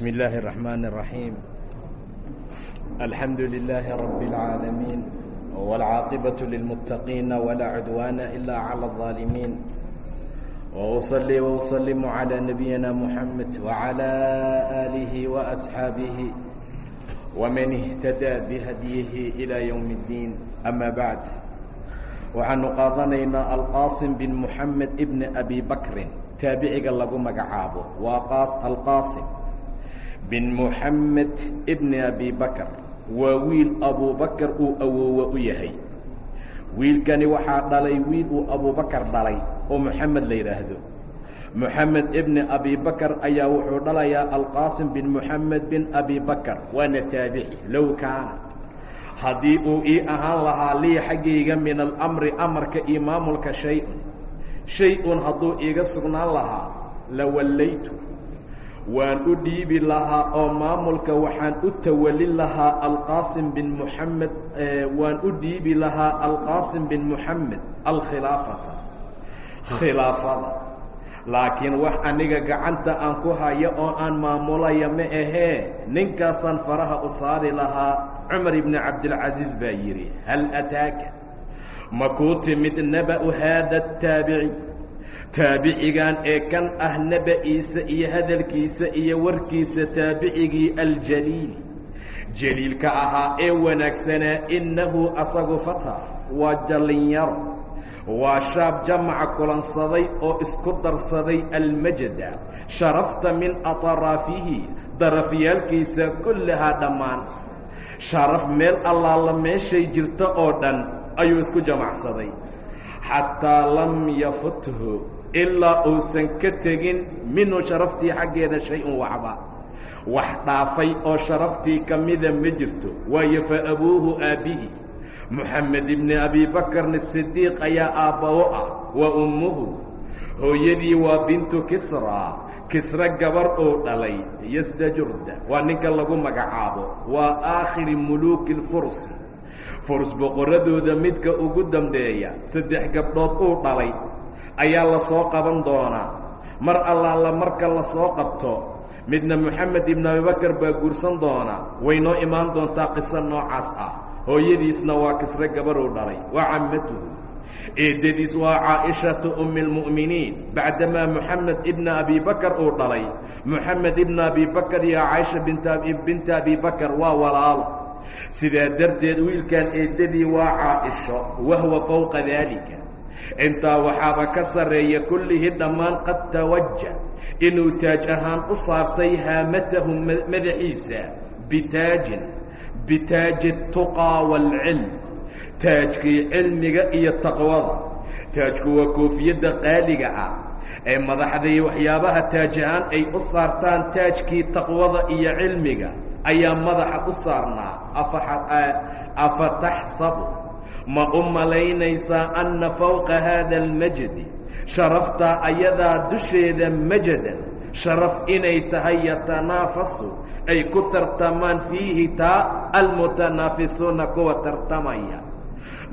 بسم الله الرحمن الرحيم الحمد لله رب العالمين والعاقبة للمتقين ولا عدوان إلا على الظالمين وأصلي وأسلم على نبينا محمد وعلى آله وأصحابه ومن اهتدى بهديه إلى يوم الدين أما بعد waxaanu qaadanaynaa alqaasim bin moxamed ibni abi bakrin taabiciga lagu magacaabo waa alqaasim bin moxamed ibni abi bakr waa wiil abubakar uu awoowa u yahay. Wiilkani waxaa dhalay wiil uu abubakar dhalay oo moxamed la yidhaahdo moxamed ibni abi bakr ayaa wuxuu dhalayaa alqaasim bin moxamed bin abi bakr waana taabici low kaana. Haddii uu ii ahaan lahaa lii xaggayga min alamri amarka iyo maamulka shay-un. Shay-un hadduu iiga sugnaan lahaa la wallaytu waan u dhiibi lahaa oo maamulka waxaan u tawalin lahaa alqaasim bin moxamed waan u dhiibi lahaa alqaasim bin moxamed alkhilaafata. Khilaafada. Laakiin wax aniga gacanta aan ku hayo oo aan maamulaya ma ahee ninkaasaan faraha u saari lahaa cumar ibni cabdilcasiis baa yidhi hal ataaka? Ma kuu timid naba'u haada ataabici taabicigan ee kan ah neba'iisa iyo hadalkiisa iyo warkiisa taabicigii aljaliili jaliilka ahaa ee wanaagsanaa innahu asagu fata waa jallinyaro. Waa shaab jamaca kulansaday oo isku darsaday almajada sharafta min atraafihi darafyaalkiisa kullahaa dhammaan. Sharaf meel allaala meeshay jirta oo dhan ayuu isku jamacsaday. Xataa lam yafuthu ilaa uusan ka tegin minhu sharaftii xaggeeda shay-un waxba wax dhaafay oo sharaftii ka mida ma jirto. Waayo fa abuuhu aabbihi moxamed ibni abi bakrn sidiiq ayaa aabbawo ah wa ummuhu. Hooyadii waa bintu kisra. Kisra gabar oo dhalay yastajurda. Waa ninka lagu magacaabo. Waa aakhiri muluuki lfursi furs boqoradooda midka ugu dambeeya saddex gabdhood uu dhalay ayaa la soo qaban doonaa. Mar allaala marka la soo qabto midna moxamed ibn abibakar baa guursan doona way noo imaan doontaa qiso noocaas ah. Hooyadiisna waa kisre gabaruu dhalay waa cammatuhu eedadiis waa caaishatu ummi اlmu'miniin bacdamaa moxamed ibna abi bakar uu dhalay. Moxamed ibna abi bakar iyo caaisha binta abi bakar waa walaalo sidaa darteed wiilkan eedadii waa caaisho wahwa fowqa daalika intaa waxaaba ka sarreeya kullihi dhammaan qad tawaja inuu taaj ahaan u saartay haamatahu madaxiisa bitaajin bitaaji tuqaa waalcilm taajkii cilmiga iyo taqwada. Taajku waa koofiyadda qaaliga ah ee madaxday waxyaabaha taaj ahaan ay u saartaan taajkii taqwada iyo cilmiga ayaa madaxa u saarnaa afa taxsabu ma u malaynaysaa anna fowqa haada almajdi sharaftaa ayadaa dusheeda majadan sharaf inay tahay yatanaafasu ay ku tartamaan fiihi taa almutanaafisuuna kuwa tartamaya.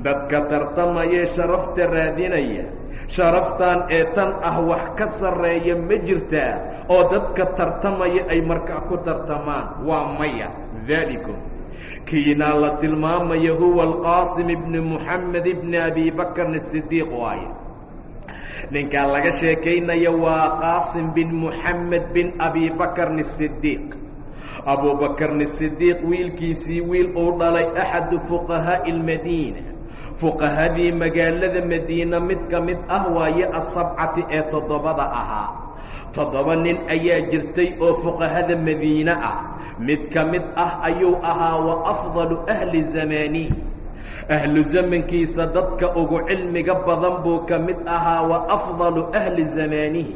Dadka tartamayee sharafta raadinaya sharaftan ee tan ah wax ka sarreeya ma jirtaa oo dadka tartamaya ay markaa ku tartamaan waa maya daalikum kiinaa la tilmaamaya huwa alqaasim ibni moxamed ibni abi bakrn sidiiq waaye. Ninkaa laga sheekaynaya waa qaasim bin moxamed bin abi bakrn sidiiq abubakrn sidiiq wiilkiisii wiil uu dhalay axadu fuqahaa'i اlmadiina fuqahadii magaalada madiina mid ka mid ah waaye asabcati ee toddobada ahaa. Toddoba nin ayaa jirtay oo fuqahada madiine ah mid ka mid ah ayuu ahaa wa afdalu ahli zamaanihi ahlu zamankiisa dadka ugu cilmiga badan buu ka mid ahaa wa afdalu ahli zamaanihi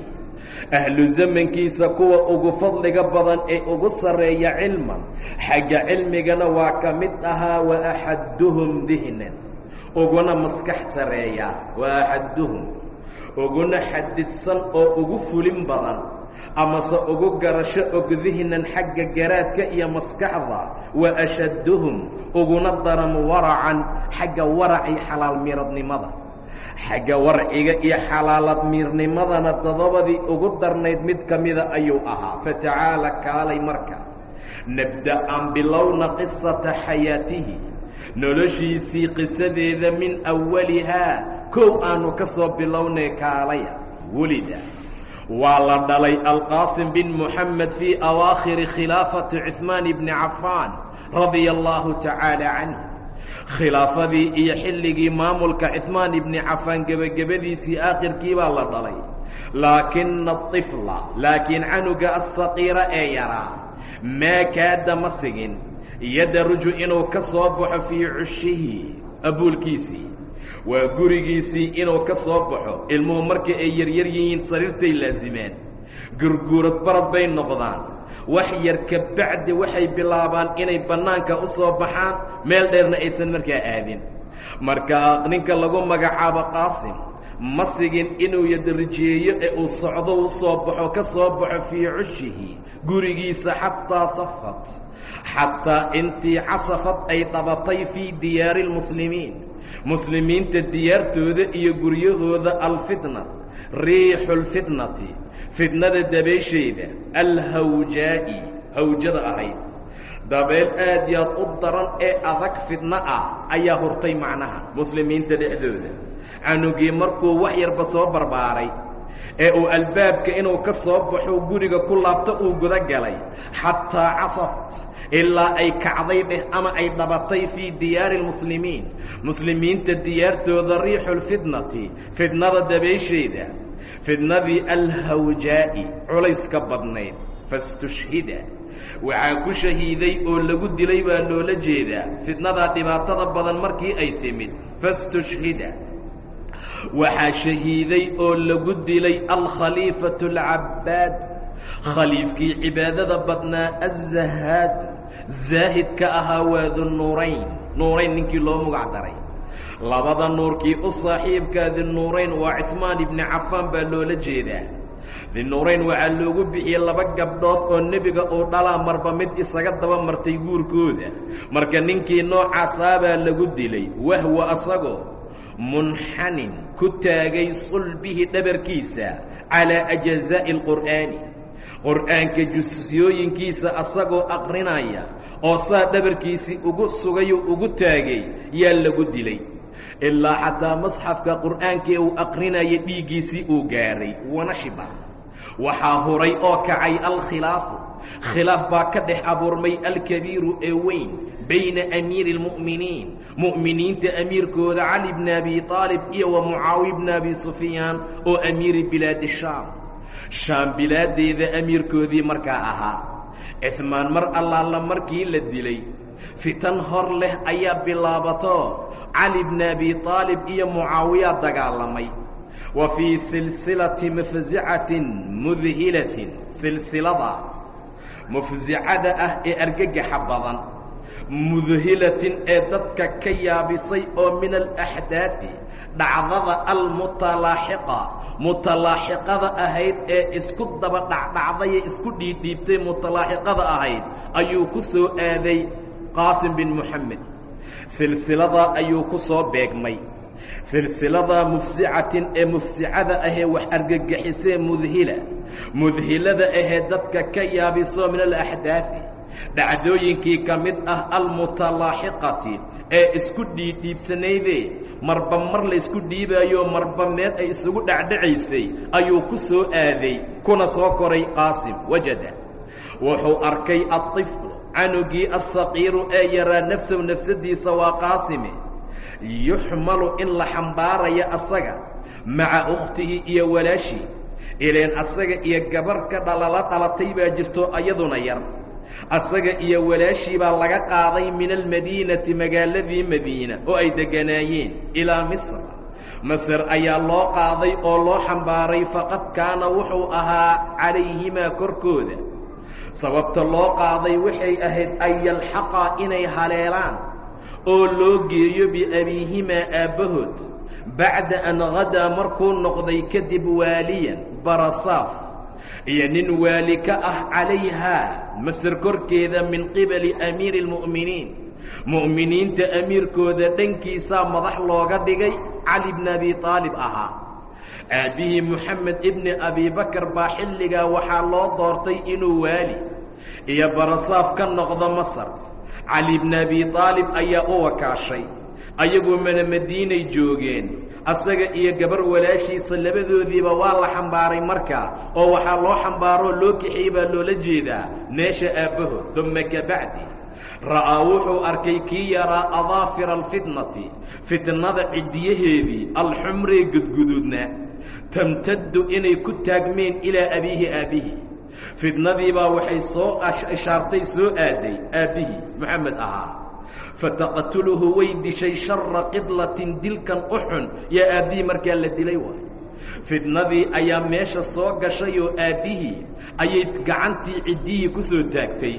ahlu zamankiisa kuwa ugu fadliga badan ee ugu sarreeya cilman xagga cilmigana waa ka mid ahaa wa axaduhum dihnan. Uguna maskax sarreeya wa axaduhum uguna xadidsan oo ugu fulin badan amase ugu garasho og dihnan xagga garaadka iyo maskaxda wa ashadduhum uguna daran waracan xagga waracii xalaal miradnimada. Xagga warciga iyo xalaalad miirnimadana todobadii ugu darnayd mid ka mida ayuu ahaa. Fatacaala kaalay marka nabda aan bilowna qisata xayaatihi noloshiisii qisadeeda min awalihaa kow aanu ka soo bilownay kaalaya. Welida waa la dhalay alqaasim bin moxamed fii awaakhiri khilaafati cuhmaan bni cafaan radia allaahu tacaala canhu khilaafadii iyo xilligii maamulka cuhmaan ibni cafaan gebagabadiisii aakhirkii baa la dhalay. Laakina aطifla laakiin canuga asaqiira ee yaraa maa kaada ma sigin yadaruju inuu ka soo baxo fii cushihi abuulkiisii waa gurigiisii inuu ka soo baxo ilmuhu markii ay yaryar yihiin sariirtay laasimeen gurguurad barad bay noqdaan. Wax yar ka bacdi waxay bilaabaan inay bannaanka u soo baxaan meel dheerna aysan markaa aadin. Markaa ninka lagu magacaabo qaasim ma sigin inuu yadarijeeyo ee uu socdo u soo baxo ka soo baxo fii cushihi gurigiisa xataa safat xataa intii casafad ay dhabatay fii diyaari اlmuslimiin muslimiinta diyaartooda iyo guryahooda alfitna riixu اlfitnati fitnada dabeesheeda alhawjaa'i hawjada ahayd. Dabeel aad yaad u daran ee adag fidno ah ayaa hurtay macnaha muslimiinta dhexdooda. Canugii markuu wax yarba soo barbaaray ee uu albaabka inuu ka soo baxo guriga ku laabto uu guda galay xataa casaft ilaa ay kacday dheh ama ay dhabatay fii diyaari اlmuslimiin muslimiinta diyaartooda riixu lfitnati fitnada dabeesheeda fitnadii alhawjaa'i culayska badnayd fastushhida waxaa ku shahiiday oo lagu dilay baa loola jeedaa fitnadaa dhibaatada badan markii ay timid fastushhida waxaa shahiiday oo lagu dilay alkhaliifatu alcabbaad khaliifkii cibaadada badnaa azahaad zaahidka ahaa waa dunuurayn nuurayn. Ninkii loo mugac daray. Labada nuurkii u saaxiibkaa dinuurayn waa cuhmaan ibni cafaan baa loola jeedaa. Dinuurayn waxaa loogu bixiyey laba gabdhood oo nebiga uu dhalaa marba mid isaga daba martay guurkooda. Marka ninkii noocaasaabaa lagu dilay wahwa asagoo munxanin ku taagay sulbihi dhabarkiisa calaa ajazaa'i alqur'aani qur'aanka jusyooyinkiisa asagoo aqrinaya oo saa dhabarkiisii ugu sugayuu ugu taagay yaa lagu dilay. Ilaa xataa masxafka qur'aankii uu aqrinaya dhiiggiisii uu gaaray wanashiba waxaa huray oo kacay alkhilaafu. Khilaaf baa ka dhex abuurmay alkabiiru ee weyn bayna amiiri اlmu'miniin mu'miniinta amiirkooda cali bni abi aalib iyo wa mucaawiya bni abi sufyaan oo amiiri bilaadi shaam shaam bilaaddeeda amiirkoodii markaa ahaa. Cihmaan mar allaala markii la dilay fitan hor leh ayaa bilaabato. Cali bni abi aalib iyo mucaawiya dagaalamay. Wa fii silsilati mafsicatin mudhilatin silsilada mufsicada ah ee argagaxa badan mudhilatin ee dadka ka yaabisay oo min alaxdaafi dhacdada almutalaaxiqa mutalaaxiqada ahayd ee isku daba dhacdhacdaye isku dhiidhiibtay mutalaaxiqada ahayd ayuu ku soo aaday qaasim bin moxamed silsiladaa ayuu ku soo beegmay. Silsilada mufsicatin ee mufsicada ahee wax argagixisee mudhila. Mudhilada ahee dadka ka yaabiso min alaxdaafi dhacdooyinkii ka mid ah almutalaaxiqati ee isku dhiidhiibsanaydee marba mar laysku dhiibaayo marba meel ay isugu dhacdhacaysay ayuu ku soo aaday kuna soo koray qaasim wajada. Wuxuu arkay aطiflu canugii asaqiiru ee yaraa nafsahu nafsadiisa waa qaasime. Yuxmalu in la xambaaraya asaga maca ukhtihi iyo walaashii. Ileen asaga iyo gabar ka dhalala dhalatay baa jirto ayaduna yar asaga iyo walaashii baa laga qaaday min almadiinati magaaladii madiina oo ay degganaayeen ilaa misr. Masr ayaa loo qaaday oo loo xambaaray faqad kaana wuxuu ahaa calayhimaa korkooda. Sababta loo qaaday waxay ahayd an yalxaqaa inay haleelaan oo loo geeyo biabiihimaa aabbahood bacda an hadaa markuu noqday kadib waaliyan barasaaf iyo nin waali ka ah calayhaa masar korkeeda min qibali amiiri اlmu'miniin mu'miniinta amiirkooda dhankiisaa madax looga dhigay cali bni abi aalib ahaa. Aabbihii moxamed ibni abibakar baa xilligaa waxaa loo doortay inuu waali iyo barasaaf ka noqdo masar. Cali bni abi aalib ayaa u wakaashay ayagoo mana madiinay joogeen asaga iyo gabar walaashiisa labadoodiiba waa la xambaaray markaa oo waxaa loo xambaaroo loo kaxiyey baa loola jeedaa meesha aabbahood uma kabacdi ra'aa wuxuu arkay kii yaraa adaafira alfitnati fitnada ciddiyaheedii alxumree gudguduudna. Tamtaddu inay ku taagmeen ilaa abiihi aabbihii. Fitnadiibaa waxay soo ishaartay soo aaday aabbihii moxamed ahaa fataqtuluhu way dishay shara qidlatin dilkan u xun yaa aabbihii markaa la dilay waay fitnadii ayaa meesha soo gashay oo aabbihii ayay gacantii ciddihii ku soo taagtay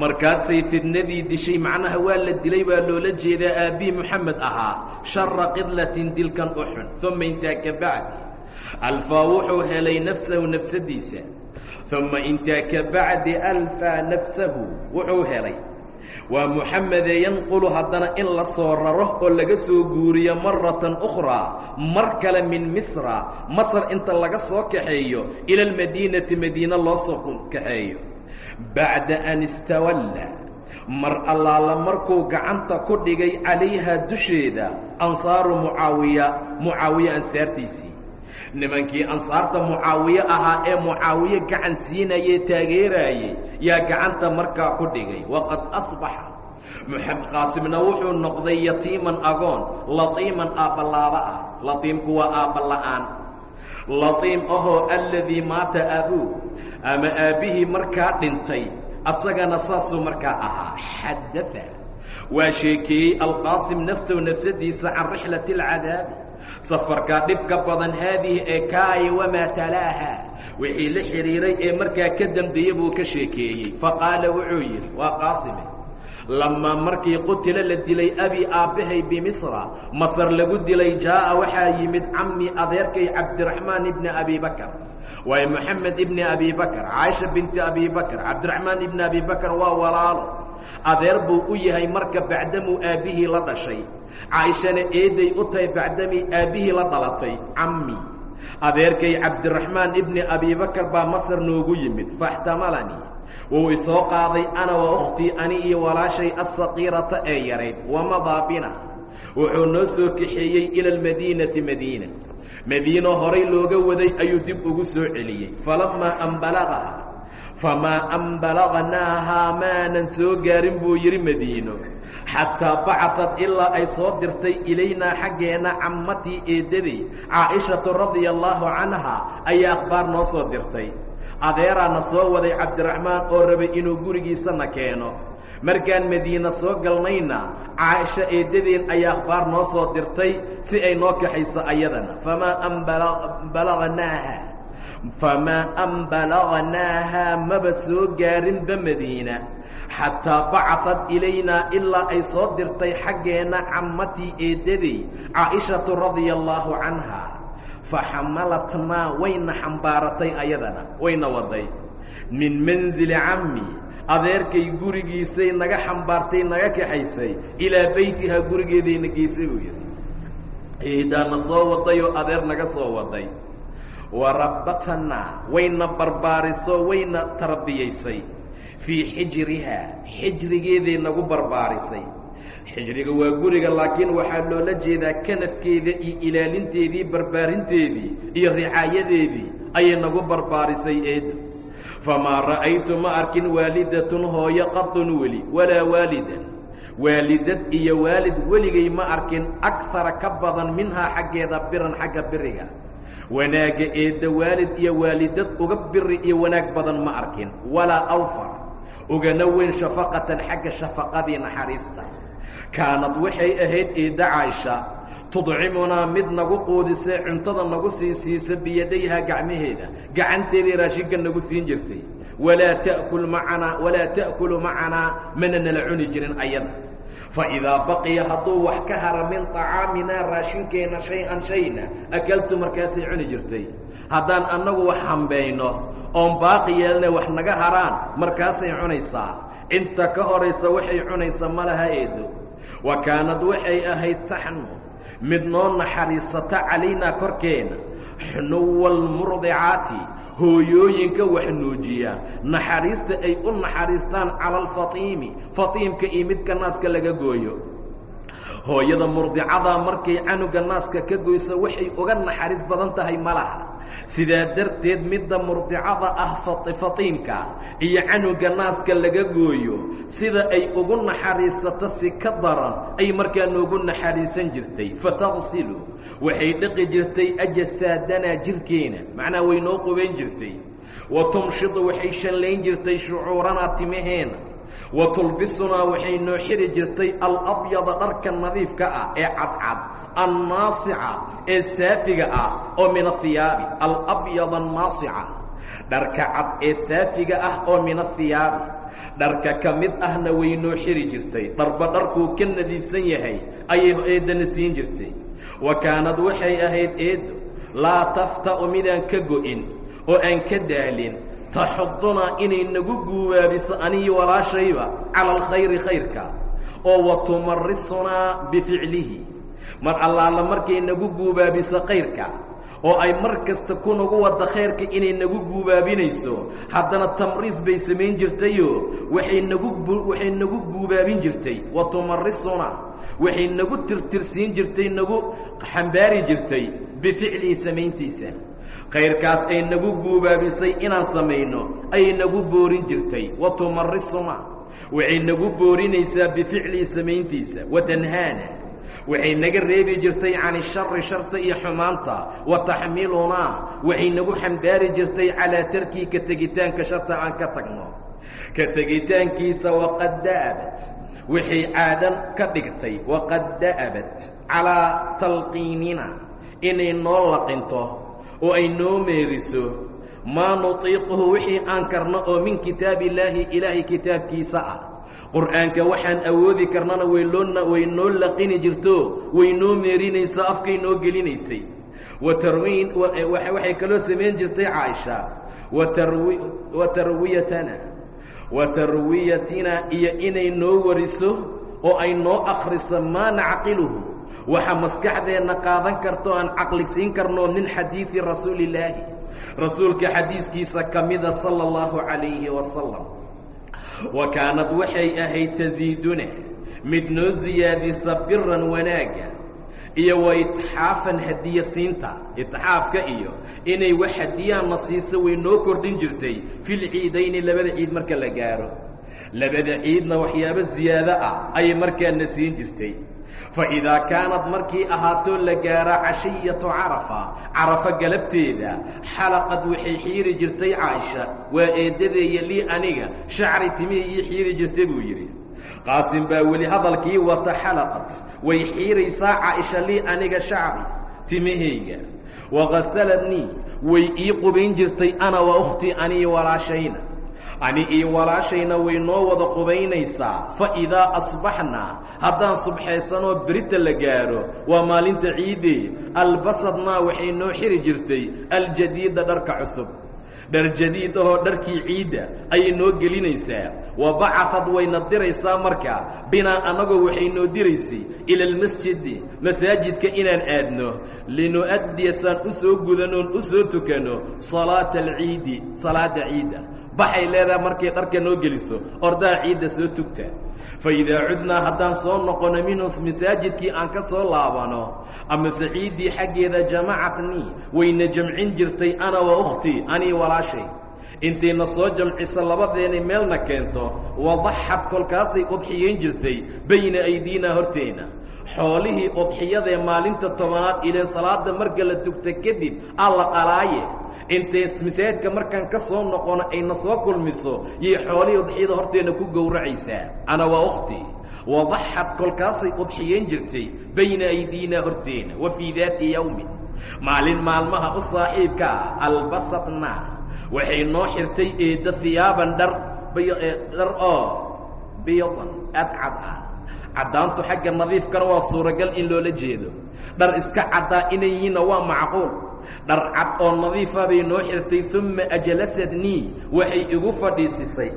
markaasay fitnadii dishay macnaha waa la dilay baa loola jeedaa aabbihii moxamed ahaa shara qidlatin dilkan u xun uma intaa ka bacdi alfaa wuxuu helay nafsahu nafsadiisa uma intaa ka bacdi alfaa nafsahu wuxuu helay waa muxamedee yanqulu haddana in la soo raro oo laga soo guuriyo maratan ukhraa mar kale min misra masar inta laga soo kaxeeyo ila almadiinati madiine loo soo kaxeeyo. Bacda an istawalla mar allaala markuu gacanta ku dhigay calayhaa dusheeda ansaaru mucaawiya mucaawiye ansaartiisii nimankii ansaarta mucaawiye ahaa ee mucaawiye gacan siinayee taageeraayey yaa gacanta markaa ku dhigay. Waqad asbaxa. Muxamed qaasimna wuxuu noqday yatiiman agoon latiiman aabbalaaba ah. Latiimku waa aabbala-aan latiim ahoo alladii maata abuu ama aabbihii markaa dhintay asagana saasuu markaa ahaa. Xadaa waa sheekeeyey alqaasim nafsahu nafsadiisa can rixlati alcadaabi safarkaa dhibka badan haadihi ee kaaya wamaa talaaha wixii la xidhiiray ee markaa ka dambeeye buu ka sheekeeyey. Faqaala wuxuu yidhi waa qaasime lamaa markii qutila la dilay abi aabbahay bimisra masar lagu dilay jaa'a waxaa yimid cammi adeerkay cabdiraxmaan ibni abi bakar. Waayo moxamed ibni abi bakar caaisha binti abi bakar cabdiraxmaan ibni abi bakar waa walaalo. Adeer buu u yahay marka bacdamuu aabbihii la dhashay caaishana eeday u tahay bacdamii aabbihii la dhalatay cammi. Adeerkay cabdiraxmaan ibni abi bakar baa masar noogu yimid faxtamalanii. Wuu isoo qaaday ana wa ukhtii ani iyo walaashay assaqiirata ee yarayd wamadaa bina wuxuu noo soo kaxeeyey ila almadiinati madiina. Madiino horay looga waday ayuu dib ugu soo celiyey. Falammaa an balagaha famaa an balagnaahaa maanan soo gaarin buu yidhi madiino xataa bacad ilaa ay soo dirtay ilaynaa xaggeenna cammatii eeddaday caa'ishatu radia allaahu canha ayaa akhbaar noo soo dirtay. Adeeraana soo waday cabdiraxmaan oo rabay inuu gurigiisana keeno. Markaan madiine soo galnayna caaisha eeddadeen ayaa akhbaar noo soo dirtay si ay noo kaxayso ayadana. Famaa an balagnaaha famaa an balagnaahaa maba soo gaarinba madiina xataa bacad ilaynaa ilaa ay soo dirtay xaggeenna cammatii eeddaday caa'ishatu radia allaahu canha faxamalatnaa wayna xambaaratay ayadana wayna waday. Min manzili cammi adeerkay gurigiisay naga xambaartay naga kaxaysay ilaa beytihaa gurigeedayna geysay buu yidhi. Eedaana soo wadayoo adeer naga soo waday. Warabbatanaa wayna barbaariso wayna tarbiyaysay fii xijrihaa xijrigeeday nagu barbaarisay. Xijriga waa guriga laakiin waxaa loola jeedaa kanafkeeda iyo ilaalinteedii barbaarinteedii iyo ricaayadeedii ayay nagu barbaarisay eedda famaa ra'aytu ma arkin waalidatun hooyo qadun weli walaa waalidan. Waalidad iyo waalid weligay ma arkin akara ka badan minhaa xaggeeda biran xagga biriga. Wanaagga eedda waalid iyo waalidad uga biri iyo wanaag badan ma arkin walaa awfar ugana weyn shafaqatan xagga shafaqadii naxariista. Kaanad waxay ahayd eedda caaisha tudcimunaa mid nagu quudisay cuntada nagu sii siisa biyadayhaa gacmaheeda gacanteedii raashinka nagu siin jirtay. Walaa ta'kul macanaa walaa ta'kulu macanaa mana nala cuni jirin ayada. Fa idaa baqiya hadduu wax ka hara min طacaaminaa raashinkeenna shay-an shayna akaltu markaasay cuni jirtay haddaan annagu wax hambayno oon baaqi yeelna wax naga haraan markaasay cunaysaa. Inta ka horaysa waxay cunaysa ma laha eedo. Wa kaanad waxay ahayd taxnu mid noo naxariisata calaynaa korkeena. Xunuwa almurdicaati hooyooyinka wax nuujiya. Naxariista ay u naxariistaan cala alfatiimi fatiimka iyo midka naaska laga gooyo. Hooyada murdicadaa markay canuga naaska ka goyso waxay uga naxariis badan tahay ma laha sidaa darteed midda murdicada ah fatiimka iyo canuga naaska laga gooyo sida ay ugu naxariisato si ka daran ay markaa noogu naxariisan jirtay. Fataqsilu waxay dhaqi jirtay ajasaadanaa jirkeena macnaha way noo qubayn jirtay. Wa tumshidu waxay shanlayn jirtay shucuuranaa timaheena wa tulbisunaa waxay noo xiri jirtay alabyada dharka nadiifka ah ee cadcad annaasica ee saafiga ah oo min ahiyaabi alabyada annaasica. Dharka cad ee saafiga ah oo min ahiyaabi dharka ka mid ahna way noo xiri jirtay. Dharba dharkuu ka nadiifsan yahay ayay eeddana siin jirtay. Wa kaanad waxay ahayd eeddo laa tafta'u midaan ka go'in oo aan ka daalin taxudunaa inay nagu guubaabiso anigi walaashayba cala alkhayri khayrka oo wa tumarisunaa bificlihi. Mar allaala markay nagu guubaabiso khayrka oo ay mar kasta ku nagu wadda khayrka inay nagu guubaabinayso haddana tamriis bay samayn jirtayoo waxay nagu waxay nagu guubaabin jirtay. Wa tumarisunaa waxay nagu tirtirsiin jirtay nagu xambaari jirtay bificlihi samayntiisa khayrkaas ay nagu guubaabisay inaan samayno ayay nagu boorin jirtay. Wa tumarisuna waxay nagu boorinaysaa bificlihi samayntiisa. Wa tanhaana waxay naga reebi jirtay can ishari sharta iyo xumaanta. Wa taxmilunaa waxay nagu xambaari jirtay calaa tarkii ka tegitaanka sharta aan ka tagno. Ka tegitaankiisa waqad da'abat waxay caadan ka dhigtay. Waqad da'abat calaa talqiinina inay noo laqinto oo ay noo meeriso maa nutiiquhu wixii aan karno oo min kitaabi illaahi ilaahay kitaabkiisa ah. Qur'aanka waxaan awoodi karnana wayloona way noo laqini jirto way noo meerinaysaa afkay noo gelinaysay. Wa tarwiin waxay kaloo samayn jirtay caaisha. Wa tarwiyatana. Wa tarwiyatina iyo inay noo wariso oo ay noo akhriso maa nacqiluhu waxa maskaxdeenna qaadan karto aan caqli siin karno min xadiidi rasuulillaahi. Rasuulka xadiiskiisa ka mida sala allahu calayhi wasalam wa kaanad waxay ahayd tasiiduna mid noo siyaadisa biran wanaagga iyo wa itxaafan hadiye siinta itxaafka iyo inay wax hadiyaanna siiso way noo kordhin jirtay filciidayni labada ciid marka la gaaro. Labada ciidna waxyaabo siyaado ah ayay markaana siin jirtay faidaa kaanad markii ahaatoo la gaara cashiyatu carafa carafa galabteeda xalaqad waxay xiiri jirtay caaisha waa eeddadeeya lii aniga shacri timihii ii xiiri jirtay buu yidhi qaasim baa weli hadalkii wata xalaqad way xiiraysaa caaisha lii aniga shacri timahayga wakasaladnii way ii qubayn jirtay ana wa ukhtii anii walaashayna ani io walaashayna way noo wada qubaynaysaa. Fa idaa asbaxnaa haddaan subxaysanoo berita la gaaro waa maalinta ciidee albasadnaa waxay noo xiri jirtay aljadiida dharka cusub. Dhar jadiid ahoo dharkii ciidda ayay noo gelinaysaa wa bacatad wayna diraysaa marka binaa annagoo waxay noo diraysay ila almasjidi masaajidka inaan aadno. Linu'addiya saan u soo gudanoon u soo tukano salaata alciidi salaadda ciidda baxay leedahay markay dharka noo geliso ordaha ciidda soo tugta. Fa idaa cudnaa haddaan soo noqono minhu masaajidkii aan ka soo laabano ama saciiddii xaggeeda jamacatnii wayna jamcin jirtay ana wa ukhtii anii walaashay. Intayna soo jamciso labadeenay meelna keento wadaxad kolkaasay udxiyayn jirtay bayna aydiinaa horteenna xoolihii udxiyadee maalinta tobanaad ileen salaada marka la tugta kadib alla qalaaye intay masaajidka markaan ka soo noqono ayna soo kulmiso yay xoolihii udxiyada horteenna ku gowracaysaa. Ana waa ukhtii wadaxad kolkaasay udxiyayn jirtay bayna aydiinaa horteena wa fii daati yowmin maalin maalmaha u saaxiibka ah albasatnaa waxay noo xirtay eedda hiyaaban dhar dhar oo biyadan adcad ah. Caddaantu xagga nadiifkana waa suuragal in loola jeedo. Dhar iska caddaa inay yihiinna waa macquul dhar cad oo nadiifa bay noo xirtay uma ajlasadnii waxay igu fadhiisisay.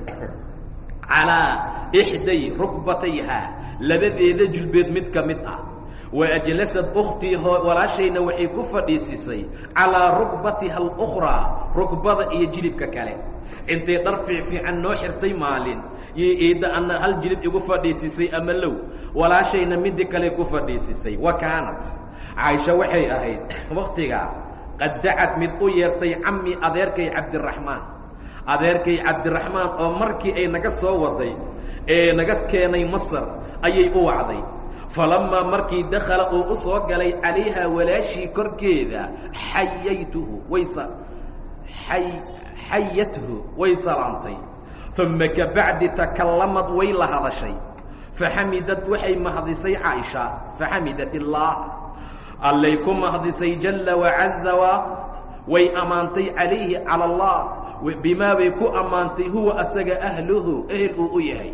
Calaa ixday rukbatayhaa labadeeda julbeed mid ka mid ah. Wa ajlasad ukhtii walaashayna waxay ku fadhiisisay. Calaa rugbatiha alukhraa rugbada iyo jilibka kale. Intay dhar fiicfiican noo xirtay maalin. Iyo iidda anna hal jilib igu fadhiisisay ama low? Walaashayna midi kale ku fadhiisisay. Wa kaanat. Caaisha waxay ahayd wakhtigaa qad dacad mid u yeertay cammi adeerkay cabdiraxmaan adeerkay cabdiraxmaan oo markii ay naga soo waday ee naga keenay masar ayay u wacday. Falammaa markii dakhala uu u soo galay calayha walaashii korkeeda xayaytuhu waysa ay xayathu way salaamtay uma kabacdi takallamad way la hadashay. Faxamidad waxay mahdisay caaisha faxamidat illaah allay ku mahdisay jalla wacaza waaqad way ammaantay calayhi cala allah. Bimaa bay ku ammaantay huwa asaga ahluhu ehel uu u yahay.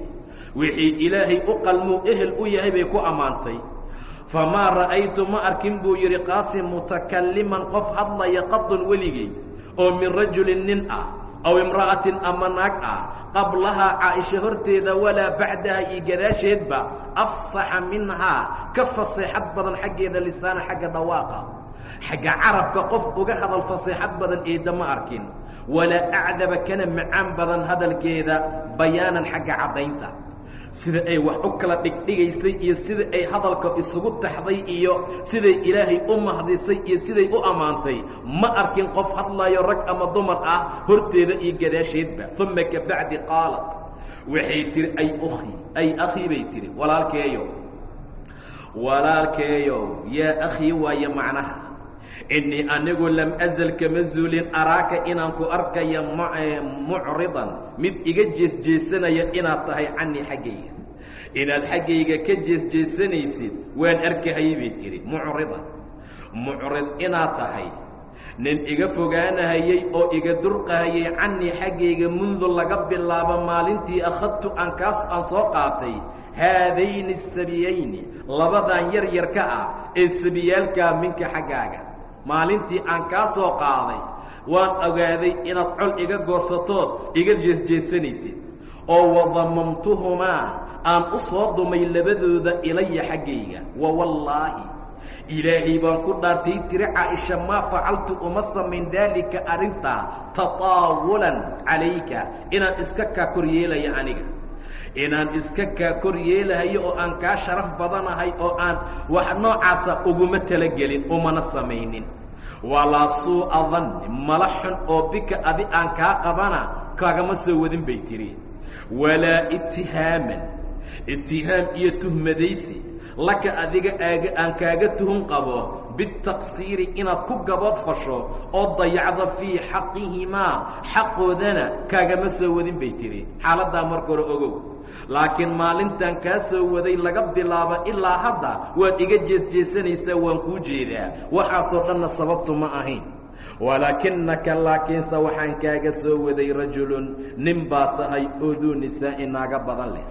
Wixii ilaahay u qalmuu ehel u yahay bay ku ammaantay. Famaa ra'aytu ma arkin buu yidhi qaasim mutakalliman qof hadlaya qadun weligay oo min rajulin nin ah aw imra'atin ama naag ah qablahaa caaisha horteeda walaa bacdaha iyo gadaasheedba afsaxa minhaa ka faseexad badan xaggeeda lisaana xagga dhawaaqa xagga carabka qof uga hadal faseexad badan eedda ma arkin walaa acdaba kana macaan badan hadalkeeda bayaanan xagga caddaynta sida ay wax u kala dhigdhigaysay iyo sida ay hadalka isugu taxday iyo siday ilaahay u mahdisay iyo siday u ammaantay. Ma arkin qof hadlayo rag ama dumar ah horteeda iyo gadaasheedba. Uma kabacdi qaalat. Waxay tihi ay ukhi ay akhii bay tihi walaalkeeyo. Walaalkeeyow yaa akhii waaye macnaha innii anigu lam azal kama zuulin araaka inaan ku arkaya mucridan. Mid iga jeesjeesanaya inaad tahay canii xaggayga. Inaad xaggayga ka jeesjeesanaysid waan arkahayay bay tihi mucridan. Mucrid inaad tahay nin iga fogaanahayey oo iga durqahayay canii xaggayga mundu laga bilaabo maalintii akhadtu aan kaas aan soo qaatay haadayni asabiyayni labadan yar yarka ah ee sabiyaalkaa minka xaggaaga maalintii aan kaa soo qaaday waan ogaaday inaad col iga goosatood iga jeesjeesanaysid oo wadamamtuhumaa aan u soo dumay labadooda ilaya xaggayga. Wa wallaahi ilaahay baan ku dhaartay tiri caaisha maa facaltu uma samayn daalika arrintaa tataawulan calayka inaan iska kaa kor yeelaya aniga inaan iska kaa kor yeelahayo oo aan kaa sharaf badanahay oo aan wax noocaasa uguma talagelin umana samaynin. Walaa suu'a danni mala xun oo bika adi aan kaa qabana kaagama soo wadin bay tidhi walaa itihaaman itihaam iyo tuhmadaysi laka adiga aaga aan kaaga tuhun qabo bitaqsiiri inaad ku gabood fasho oo dayacdo fii xaqihimaa xaqoodana kaagama soo wadin bay tidhi xaaladdaa marka hore ogow laakiin maalintan kaa soo waday laga bilaabo ilaa hadda waad iga jeesjeesanaysaa waan kuu jeedaa. Waxaasoo dhanna sababtu ma ahayn. Walaakinaka laakiinse waxaan kaaga soo waday rajulun nin baa tahay oo duu nisaa'i naaga badan leh.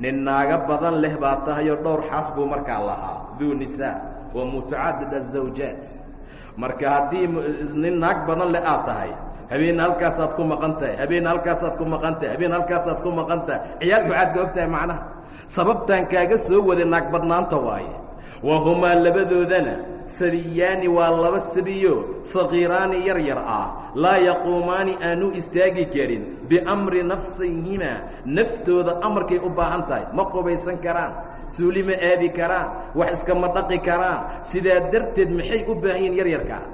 Nin naaga badan leh baa tahay oo dhowr xaas buu markaa lahaa duu nisaa wa mutacadid azawjaat marka haddii nin naag badan leh aad tahay habeen halkaasaad ku maqan tahay habeen halkaasaad ku maqan tahay habeen halkaasaad ku maqan tahay ciyaalka waxaad ka og tahay macnaha. Sababtaan kaaga soo waday naag badnaanta waaye wahumaa labadoodana sabiyaani waa laba sabiyo sakiiraani yar yar ah. Laa yaquumaani aanu istaagi karin biamri nafsihimaa naftooda amarkay u baahan tahay ma qubaysan karaan suuli ma aadi karaan wax iskama dhaqi karaan. Sidaa darteed maxay u baahan yihiin yar yarkaa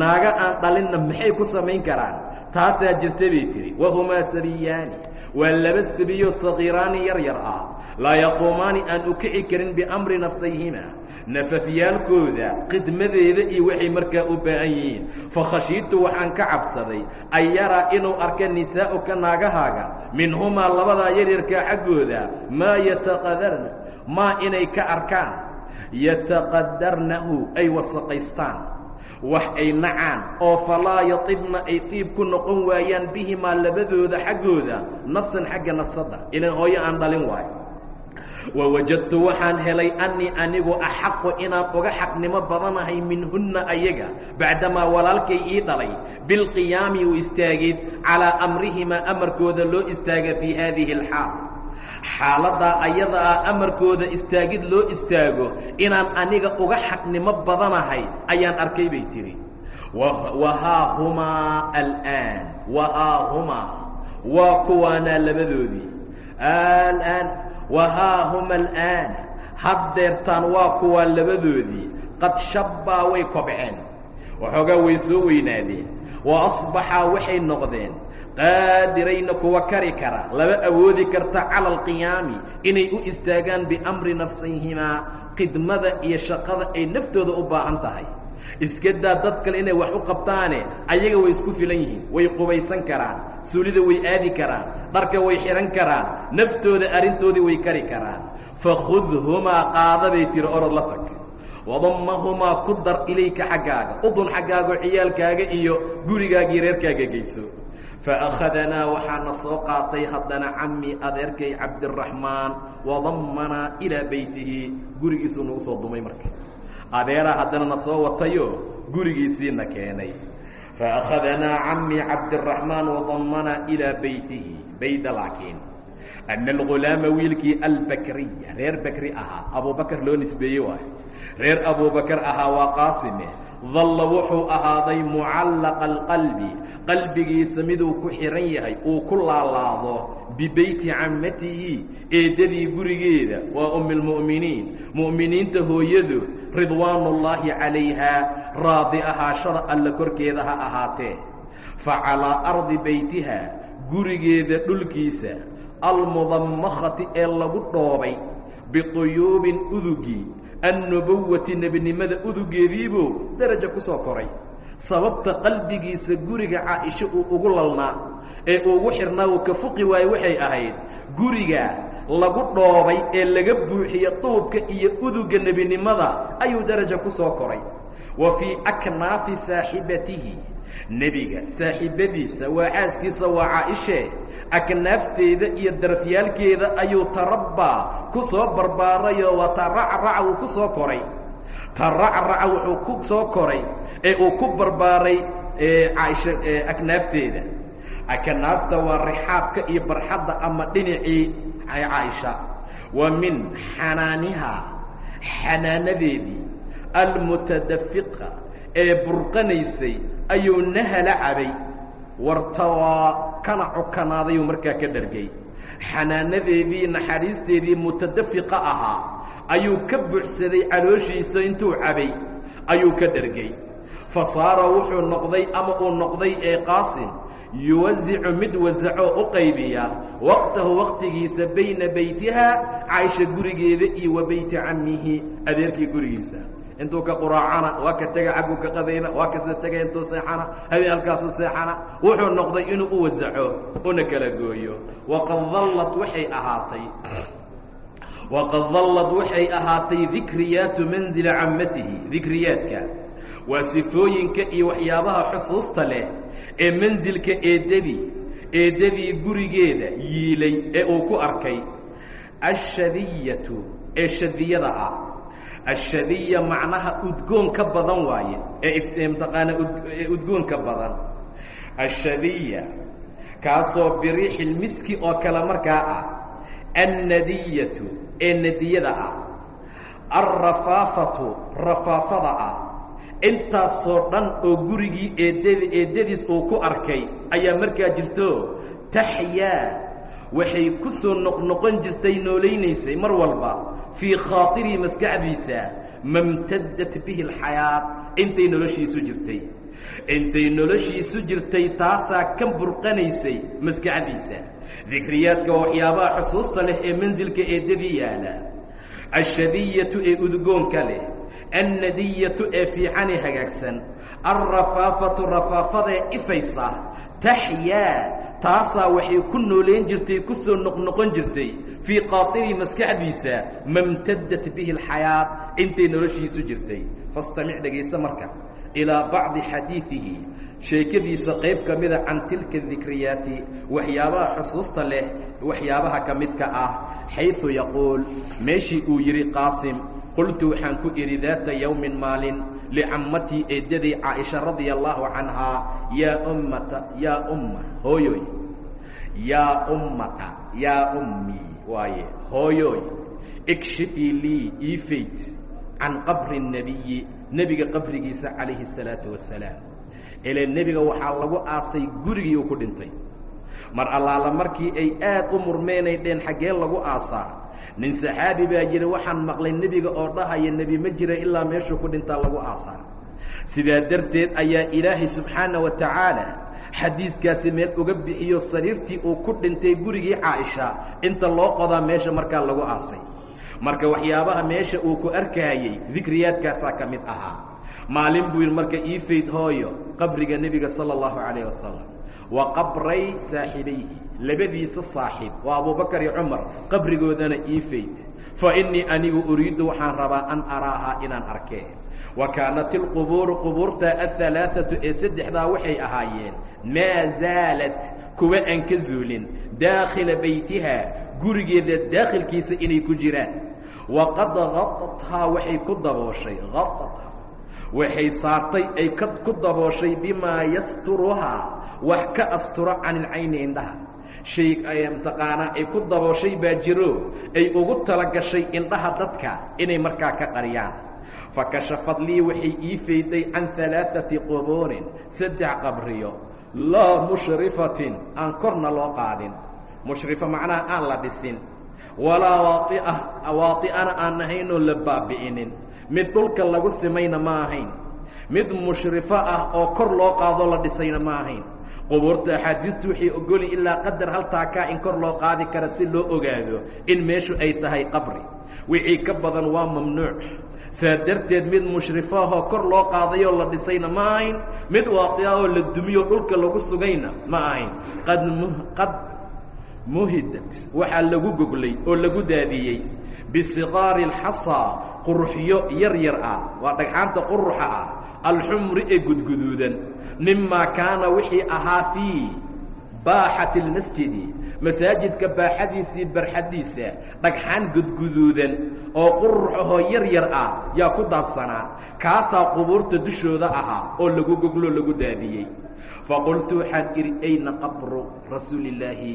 naaga aan dhalinna maxay ku samayn karaan? Taasaa jirta bay tidhi wahumaa sabiyaani. Waa laba sabiyo sakiiraani yar yar ah. Laa yaquumaani aan u kici karin biamri nafsayhimaa nafafyaalkooda khidmadeeda iyo waxay markaa u baahan yihiin. Fakhashiitu waxaan ka cabsaday an yaraa inuu arka nisaa'uka naagahaaga minhumaa labadaa yaryarkaa xaggooda maa yataqadarna maa inay ka arkaan. Yataqadarnahu ay wasaqaystaan wax ay nacaan oo falaa yatibna ay tiib ku noqon waayaan bihimaa labadooda xaggooda nafsan xagga nafsadda. Ilan hooyo aan dhalin waayo. Wawajadtu waxaan helay annii anigu axaqu inaan uga xaqnimo badanahay minhunna ayaga bacdamaa walaalkay ii dhalay bilqiyaami u istaagid calaa amrihimaa amarkooda loo istaaga fii haadihi alxaal xaaladdaa ayada ah amarkooda istaagid loo istaago inaan aniga uga xaqnimo badanahay ayaan arkay bay tidhi wahaahumaa alآan wahaahumaa waa kuwaanaa labadoodii. Alaan wahaahuma alآan haddeertaan waa kuwaa labadoodii. Qad shabbaa way kobceen. Waxoogaa way soo weynaadeen. Wa asbaxaa waxay noqdeen qaadirayna kuwa kari kara. Laba awoodi karta cala alqiyaami inay u istaagaan biamri nafsihimaa khidmada iyo shaqada ay naftooda u baahan tahay. Iska daa dad kale inay wax u qabtaane ayaga way isku filan yihiin way qubaysan karaan suulida way aadi karaan dharka way xidhan karaan naftooda arrintoodii way kari karaan. Fakhudhumaa qaada bay tiri orod la tag. Wadammahumaa ku dar ilayka xaggaaga udun xaggaago ciyaalkaaga iyo gurigaagii reerkaaga geyso faakhadanaa waxaana soo qaatay haddana cammi adeerkay cabdiraxmaan wadammanaa ilaa beytihi gurigiisuu nagu soo dumay marka adeeraa haddana na soo watayo gurigiisiina keenay faakhadanaa cammi cabdiraxmaan wadammanaa ilaa beytihi bayda laakiin ana algulaama wiilkii albakriya reer bakri ahaa abubakar loo nisbeeyey waayo reer abubakar ahaa waa qaasime dalla wuxuu ahaaday mucallaqa alqalbi qalbigiisa miduu ku xidhan yahay uu ku laalaado bibeyti cammatihi eeddadii gurigeeda. Waa ummi lmu'miniin mu'miniinta hooyadu ridwaanullaahi calayhaa raadi ahaashada alle korkeeda ha ahaatee. Fa calaa ardi beytiha gurigeeda dhulkiisa almudammakhati ee lagu dhoobay biquyuubin udugii. Annubuwati nebinimada udugeediibuu daraja ku soo koray sababta qalbigiisa guriga caaisho uu ugu lalnaa ee ugu xidhnaa uu ka fuqi waayo waxay ahayd guriga lagu dhoobay ee laga buuxiye duubka iyo uduga nebinimada ayuu daraja ku soo koray. Wa fii aknaafi saaxibatihi nebiga saaxiibadiisa waa caaskiisa waa caaishee aknaafteeda iyo darafyaalkeeda ayuu tarabbaa ku soo barbaarayoo wa taracraca wuu ku soo koray taracraca wuxuu ku soo koray ee uu ku barbaaray caaisha aknaafteeda aknaafta waa rixaabka iyo barxadda ama dhinacii caaisha. Wa min xanaanihaa xanaanadeedii almutadafiqa ee burqanaysay ayuu nahala cabay. Wartawaa kana cukanaaday markaa ka dhargay. Xanaanadeedii naxariisteedii mutadafiqa ahaa ayuu ka buuxsaday calooshiisa intuu cabay ayuu ka dhargay fa saara wuxuu noqday ama uu noqday ee qaasim yuwasicu mid wasacoo u qaybiya waqtahu waqtigiisa bayna beytiha caaisha gurigeeda iyo wa beyti cammihi adeerkii gurigiisa. Intuu ka quraacana waa ka tega caggu ka qadayna waa ka soo tegay intuu seexana habeen halkaasuu seexana wuxuu noqday inuu u wasaco una kala gooyo. Waqad dallad waxay ahaatay waqad dallad waxay ahaatay dikriyaatu manzila cammatihi dikriyaadka waa sifooyinka iyo waxyaabaha xusuusta leh ee mansilka eeddadii eeddadii gurigeeda yiilay ee uu ku arkay ashadiyatu ee shadiyada ah ashadiya macnaha udgoon ka badan waaye ee mtaqaana udgoon ka badan ashadiya kaasoo biriixil miski oo kale markaa ah annadiyatu ee nadiyada ah. Alrafaafatu rafaafada ah intaasoo dhan oo gurigii eeddad eeddadiis uu ku arkay ayaa markaa jirto taxyaa waxay ku soo noqnoqon jirtay noolaynaysay mar walba fii khaatirii maskaxdiisa mamtaddat bihi alxayaat intay noloshiisu jirtay. Intay noloshiisu jirtay taasaa ka burqanaysay maskaxdiisa dikriyaadka waxyaabaha xusuusta leh ee mansilka eeddadii yaalla. Ashadiyatu ee udgoonka leh. Annadiyatu ee fiicani hagaagsan. Alrafaafatu rafaafadaee ifaysa. Taxyaa taasaa waxay ku noolayn jirtay ku soo noqnoqon jirtay. Fii qaatirii maskaxdiisa mamtaddat bihi alxayaat. Intay noloshiisu jirtay. Fastamic dhegaysa marka ilaa bacdi xadiidihi sheekadiisa qayb ka mida can tilka dikriyaati waxyaabaha xusuusta leh waxyaabaha ka midka ah xayثu yaquul meeshii uu yidhi qaasim qultu waxaan ku idhi daata yowmin maalin licammatii eeddaday caaisha radia allaahu canhaa yaa ummata yaa umma hooyoy yaa ummata yaa ummii waaye hooyooy ikshifii lii ii fayd can qabri الnebiyi nebiga qabrigiisa calayhi الsalaaةu wasalaam ile nebiga waxaa lagu aasay gurigii uu ku dhintay mar allaala markii ay aad u murmeenay dheen xaggee lagu aasaa nin saxaabi baa yidhi waxaan maqlay nebiga oo dhahaya nebi ma jira ilaa meeshuu ku dhintaa lagu aasaa sidaa darteed ayaa ilaahay subxaana wa tacaala xadiiskaasi meel uga bixiyo sariirtii uu ku dhintay gurigii caaisha inta loo qodaa meesha markaa lagu aasay marka waxyaabaha meesha uu ku arkaayey dikriyaadkaasaa ka mid ahaa. Maalin buu yidhi marka ii fayd hooyo qabriga nebiga sala allahu calayh wasalam wa qabray saaxibayhi labadiisa saaxiib waa abubakar iyo cumar qabrigoodana ii fayd fa innii anigu uriiddu waxaan rabaa an araahaa inaan arkee. Wa kaanat ilqubuuru qubuurta ahalaaatu ee saddexdaa waxay ahaayeen maa zaalat kuwa aan ka zuulin daakhila beytiha gurigeeda daakhilkiisa inay ku jiraan waqad hadathaa waxay ku dabooshay hadatha waxay saartay ay ku dabooshay bimaa yasturuhaa wax ka asturo can ilcayni indhaha shay mataqaanaa ay ku dabooshay baa jiro ay ugu tala gashay indhaha dadka inay markaa ka qariyaan fakashafad lii waxay ii fayday can alaaثati qubuurin saddex qabriyo laa mushrifatin aan korna loo qaadin mushrifo macnaha aan la dhisin walaa waaطi'ana aan ahaynoo la baabi'inin. Mid dhulka lagu simayna ma ahayn. Mid mushrifo ah oo kor loo qaadoo la dhisayna ma ahayn. Qubuurta axaadiistu waxay ogoli ilaa qadar hal taakaa in kor loo qaadi kara si loo ogaado in meeshu ay tahay qabri. Wixii ka badan waa mamnuuc. Saa darteed mid mushrifahoo kor loo qaadayoo la dhisayna ma ahayn. Mid waaطiahoo la dumiyoo dhulka lagu sugayna ma ahayn. Qad muhidat waxaa lagu goglay oo lagu daadiyey bisiqaari اlxasaa quruxyo yar yar ah waa dhagxaanta quruxa ah alxumri ee gudguduudan mimaa kaana wixii ahaa fii baaxati اlmasjidi masaajidka baaxadiisii barxaddiisa dhagxaan gudguduudan oo quruxahoo yar yar ah yaa ku daadsanaa kaasaa qubuurta dushooda ahaa oo lagu gogloo lagu daadiyey. Faqultu waxaan idhi ayna qabru rasuuli illaahi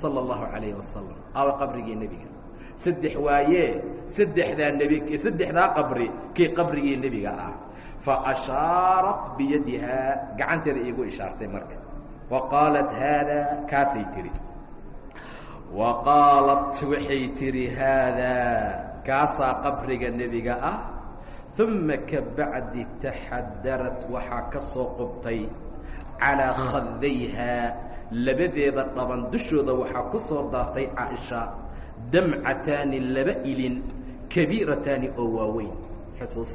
sala allahu calayhi wasalam awa qabrigii nebiga. Saddex waayee saddexdaa nebi saddexdaa qabri kii qabrigii nebiga ah fa ashaarat biyadihaa gacanteeda iigu ishaartay marka. Wa qaalat haadaa kaasay tihi wa qaalat waxay tidhi haadaa kaasaa qabriga nebiga ah. Uma ka bacdi taxadarat waxaa ka soo qubtay. Calaa khadayhaa labadeeda dhaban dushooda waxaa ku soo daatay caaisha damcataani laba ilin kabiirataani oo waaweyn. Xusuus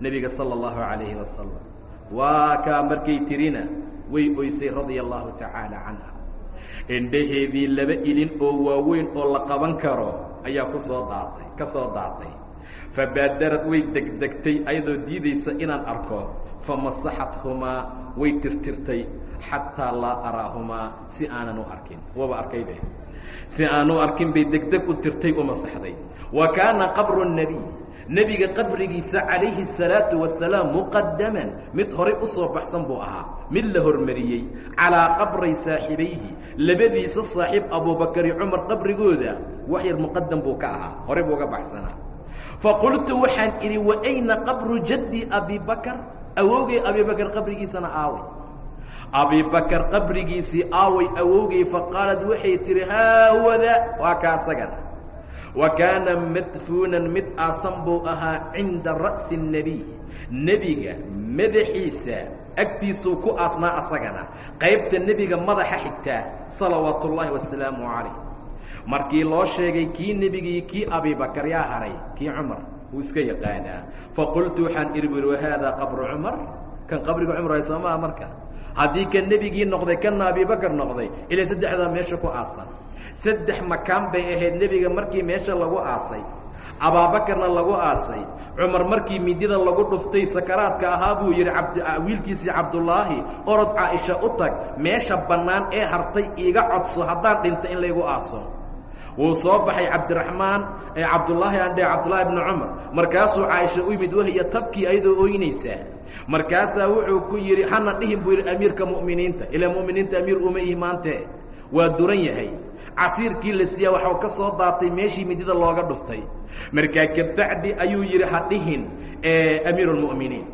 nebiga sala allahu calayhi wasalam waa kaa markay tirina way oysay radia allahu tacaala canha indhaheedii laba ilin oo waaweyn oo la qaban karo ayaa ku soo daatay ka soo daatay. Fabaadarad way degdegtay ayadoo diidaysa inaan arko famasaxathumaa way tirtirtay xataa laa araahumaa si aanan u arkin waba arkay be si aanu arkin bay degdeg u tirtay u masaxday wa kaana qabru nebiy nebiga qabrigiisa calayhi الsalaau wasalaam muqadaman mid horay u soo baxsan buu ahaa mid la hormariyey calaa qabray saaxibayhi labadiisa saaxiib abubakar iyo cumar qabrigooda wax yar muqadam buu ka ahaa horay buu uga baxsanaa faqultu waxaan idhi waayna qabru jaddi abibakr awowgay abibakr qabrigiisana aaway abibakar qabrigiisii aaway awowgay faqaalad waxay tihi haawada waa ka asagana. Wa kaana madfuunan mid aasan buu ahaa cinda ra'si الnebiy nebiga madaxiisa agtiisuu ku aasnaa asagana. Qaybta nebiga madaxa xigtaa salawaatu ullaahi wasalaamu calayh. Markii loo sheegay kii nebigii kii abibakar yaa haray kii cumar wuu iska yaqaanaa. Faqultu waxaan idhi buri wahaadaa qabru cumar? Kan qabriga cumar ay soo maha marka haddii kan nebigii noqday kanna abibakar noqday ilaa saddexdaa meesha ku aasan saddex makaan bay ahayd nebiga markii meesha lagu aasay. Abaabakarna lagu aasay. Cumar markii midida lagu dhuftay sakaraadka ahaa buu yidhi wiilkiisii cabdullaahi orod caaisha u tag. Meesha bannaan ee hartay iiga codso haddaan dhinta in laygu aaso. Wuu soo baxay cabdiraxmaan ee cabdullaahi andhe cabdullaahi bni cumar. Markaasuu caaisha u yimid wahiya tabkii ayadoo ooynaysaa markaasaa wuxuu ku yidhi hana dhihin buu yidhi amiirka mu'miniinta. Ilaa mu'miniinta amiir uma ihi maantee waa duran yahay. Casiirkii la siiyaa waxuu ka soo daatay meeshii midida looga dhuftay. Markaa kabacdi ayuu yidhi ha dhihin amiiru اlmu'miniin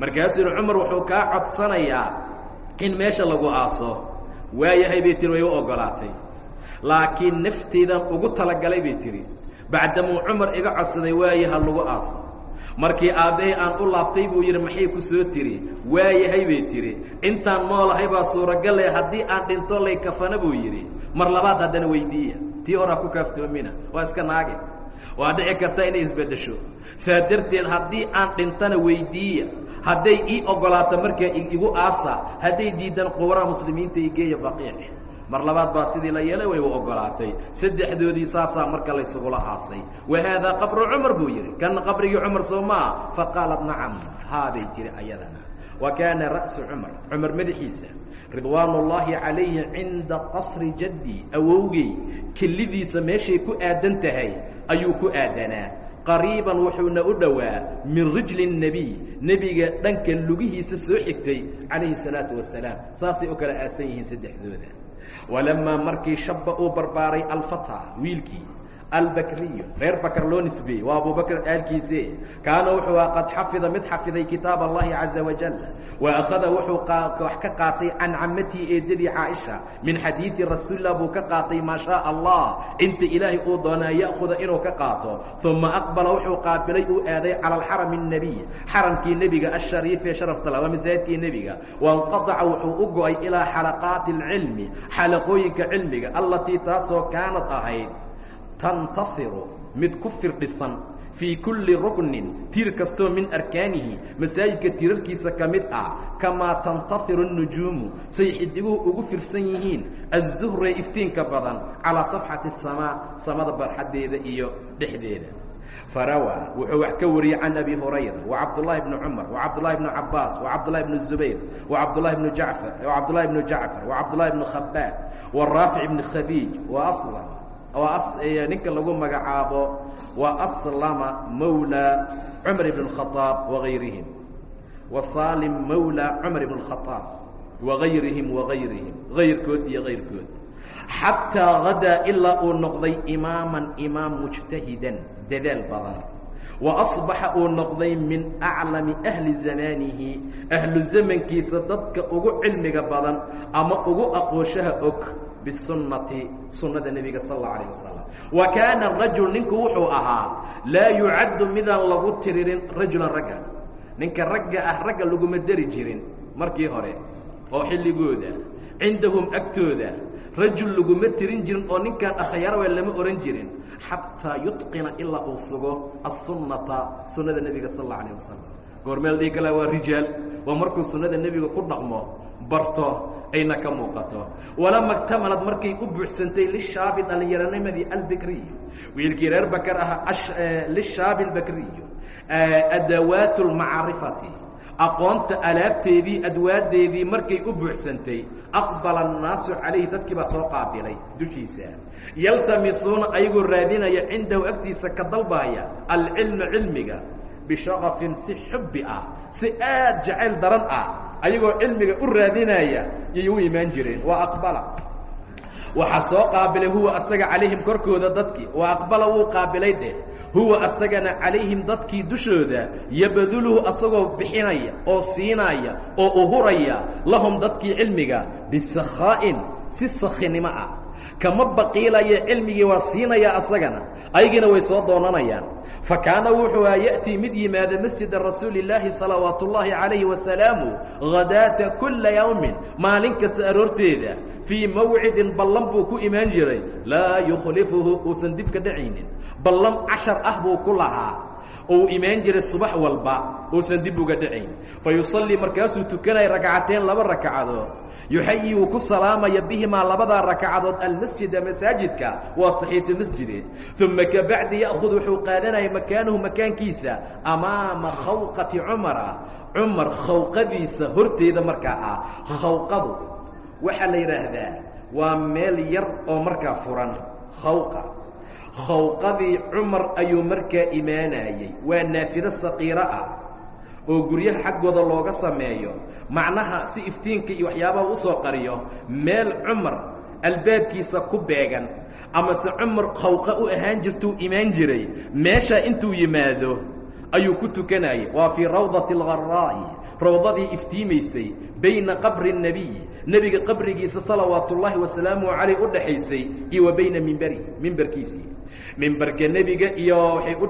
markaasuu cumar wuxuu kaa codsanayaa in meesha lagu aaso. Waayahay bay tiri way u oggolaatay laakiin nafteedaan ugu talagalay bay tihi bacdamuu cumar iga codsaday waaye ha lagu aaso markii aabbahay aan u laabtay buu yidhi maxay ku soo tiri? Waayahay bay tidhi intaan noolahay baa suuragale haddii aan dhinto lay kafana buu yidhi. Mar labaad haddana weydiiya tii horaa ku kaaftoomina waa iska naage. Waa dhici karta inay isbeddesho. Saa darteed haddii aan dhintana weydiiya hadday ii oggolaato markaa igu aasa hadday diidan qubraha muslimiinta igeeya baqiic mar labaad baa sidii la yeelay way u ogolaatay. Saddexdoodii saasaa marka laysugula aasay. Wa haadaa qabru cumar buu yidhi. Kan qabrigii cumar soo maa faqaalat nacam. Haabay tiri ayadana. Wa kaana ra'su cumar. Cumar madaxiisa. Ridwaan ullaahi calayhi cinda qasri jaddi. Awowgey kelidiisa meeshay ku aadan tahay ayuu ku aadanaa. Qariiban wuxuuna u dhowaa min rijli nebiy nebiga dhanka lugihiisa soo xigtay calayhi salaatu wasalaam. Saasay u kala aasan yihiin saddexdooda walamaa markii shaba uu barbaaray alfata wiilkii albakriyu reer bakr loo nisbeeyey waa abubakr aalkiise kaana wuxuu a qad xafida mid xafiday kitaab allahi caza wajal wa akhada wuxuu wax ka qaatay can camatii eedadii caaisha min xadiidi rasuulilah buu ka qaatay maa shaa allah inta ilaahay uu doonaa ya'huda inuu ka qaato uma aqbala wuxuu qaabilay uu aaday cala alxarami الnebiy xaramkii nebiga ashariif ee sharafta la waa masaajidkii nebiga waاnqadaca wuxuu u go'ay ilaa xalaqaati اlcilmi xalaqooyinka cilmiga allatii taasoo kaanad ahayd tantafiru mid ku firdhisan fii kulli ruknin tiir kastoo min arkaanihi masaajidka tiirarkiisa ka mid ah kamaa tantafiru الnujuumu say xidiguhu ugu firsan yihiin aلzuhre iftiinka badan calaa safxati الsamaa samada barxaddeeda iyo dhexdeeda farawaa wuxuu wax ka wariyey can abi hurayra wacabdالlahi bni cumar wacabdالlahi bni cabaas wacabdالlahi bni zubayr wacabdالlahi bni jacfar wacabdالlahi bni jacfar wacabdالlahi bni khabaab waraafic bni khadiij waaslam ninka lagu magacaabo waa aslama mawlى cumar ibn الkhaطaab وagayrihim wa salim mawlى cumar ibn الkhaطaab وagayrihim وagayrihim gayrkood iyo gayrkood xataa hadaa ilaa uu noqday imaaman imaam mujtahidan dadaal badan wa asbaxa uu noqday min aclami ahli zamaanihi ahlu zamankiisa dadka ugu cilmiga badan ama ugu aqooshaha og bisunnati sunnada nebiga sal allau alayh wasalam wa kaana rajul ninku wuxuu ahaa laa yucaddu midaan lagu tiririn rajulan ragga. Ninka ragga ah ragga laguma deri jirin markii hore oo xilligooda. Cindahum agtooda rajul laguma tirin jirin oo ninkan akhyaarawe lama ohan jirin xataa yutqina ilaa uu sugo assunnata sunnada nebiga sal alla alayh wasalam goormeel dhii kala waa rijaal waa markuu sunnada nebiga ku dhaqmo barto ayna ka muuqato. Walama اktamalad markay u buuxsantay lishaabi dhallinyaranimadii albakriyu wiilkii reer bakar ahaa eh, lishaabi albakriyu eh, adawaat اlmacarifati aqoonta alaabteedii adwaadeedii markay u buuxsantay aqbala annaasu calayhi dadkii baa soo qaabilay dushiisa. Yaltamisuuna ayagoo raadinaya cindahu agtiisa ka dalbaaya alcilma cilmiga bishaqafin si xubbi ah si aad jacayl daran ah ayagoo cilmiga u raadinaya yay u imaan jireen. Waa aqbala waxaa soo qaabilay huwa asaga calayhim korkooda dadkii waa aqbala wuu qaabilay dheh huwa asagana calayhim dadkii dushooda yabaduluhu asagoo bixinaya oo siinaya oo uhuraya lahum dadkii cilmiga bisakhaa'in si sakhinimo ah kama baqiilaya cilmigii waa siinaya asagana ayagiina way soo doonanayaan fakaana wuxuu a ya'tii mid yimaada masjida rasuuli اllaahi salawaat ullaahi calayhi wasalaamu hadaata kula yowmin maalin kasta aroorteeda fii mawcidin ballan buu ku imaan jiray laa yukhlifuhu uusan dib ka dhacaynin ballan cashar ah buu ku lahaa uu imaan jiray subax walba uusan dib uga dhacayn fa markaasuu tukanaya ragcateen laba ragcadood yuxayi wuu ku salaamaya bihimaa labadaa ragcadood almasjida masaajidka waa taxiitulmasjide uma kabacdi ya'khud wuxuu qaadanaya makaanahu makaankiisa amaama khawqati cumara. Cumar khawqadiisa horteeda markaa ah khawqadu waxaa la yidhaahdaa waa meel yar oo markaa furan khawqa. Khawqadii cumar ayuu markaa imaanayey waa naafido saqiiro ah oo guryaha xaggooda looga sameeyo macnaha si iftiinka iyo waxyaabaha u soo qariyo meel cumar albaabkiisa ku beegan amase cumar khawqa u ahaan jirtuu imaan jiray meeshaa intuu yimaado ayuu ku tukanayay waa fii rawdati algharaa'i rawdadii iftiimaysay bayna qabri الnebiy nebiga qabrigiisa salawaat ullaahi wasalaamuhu calayh u dhaxaysay iyo wa bayna mimberi mimberkiisii mimberka nebiga iyo waxay u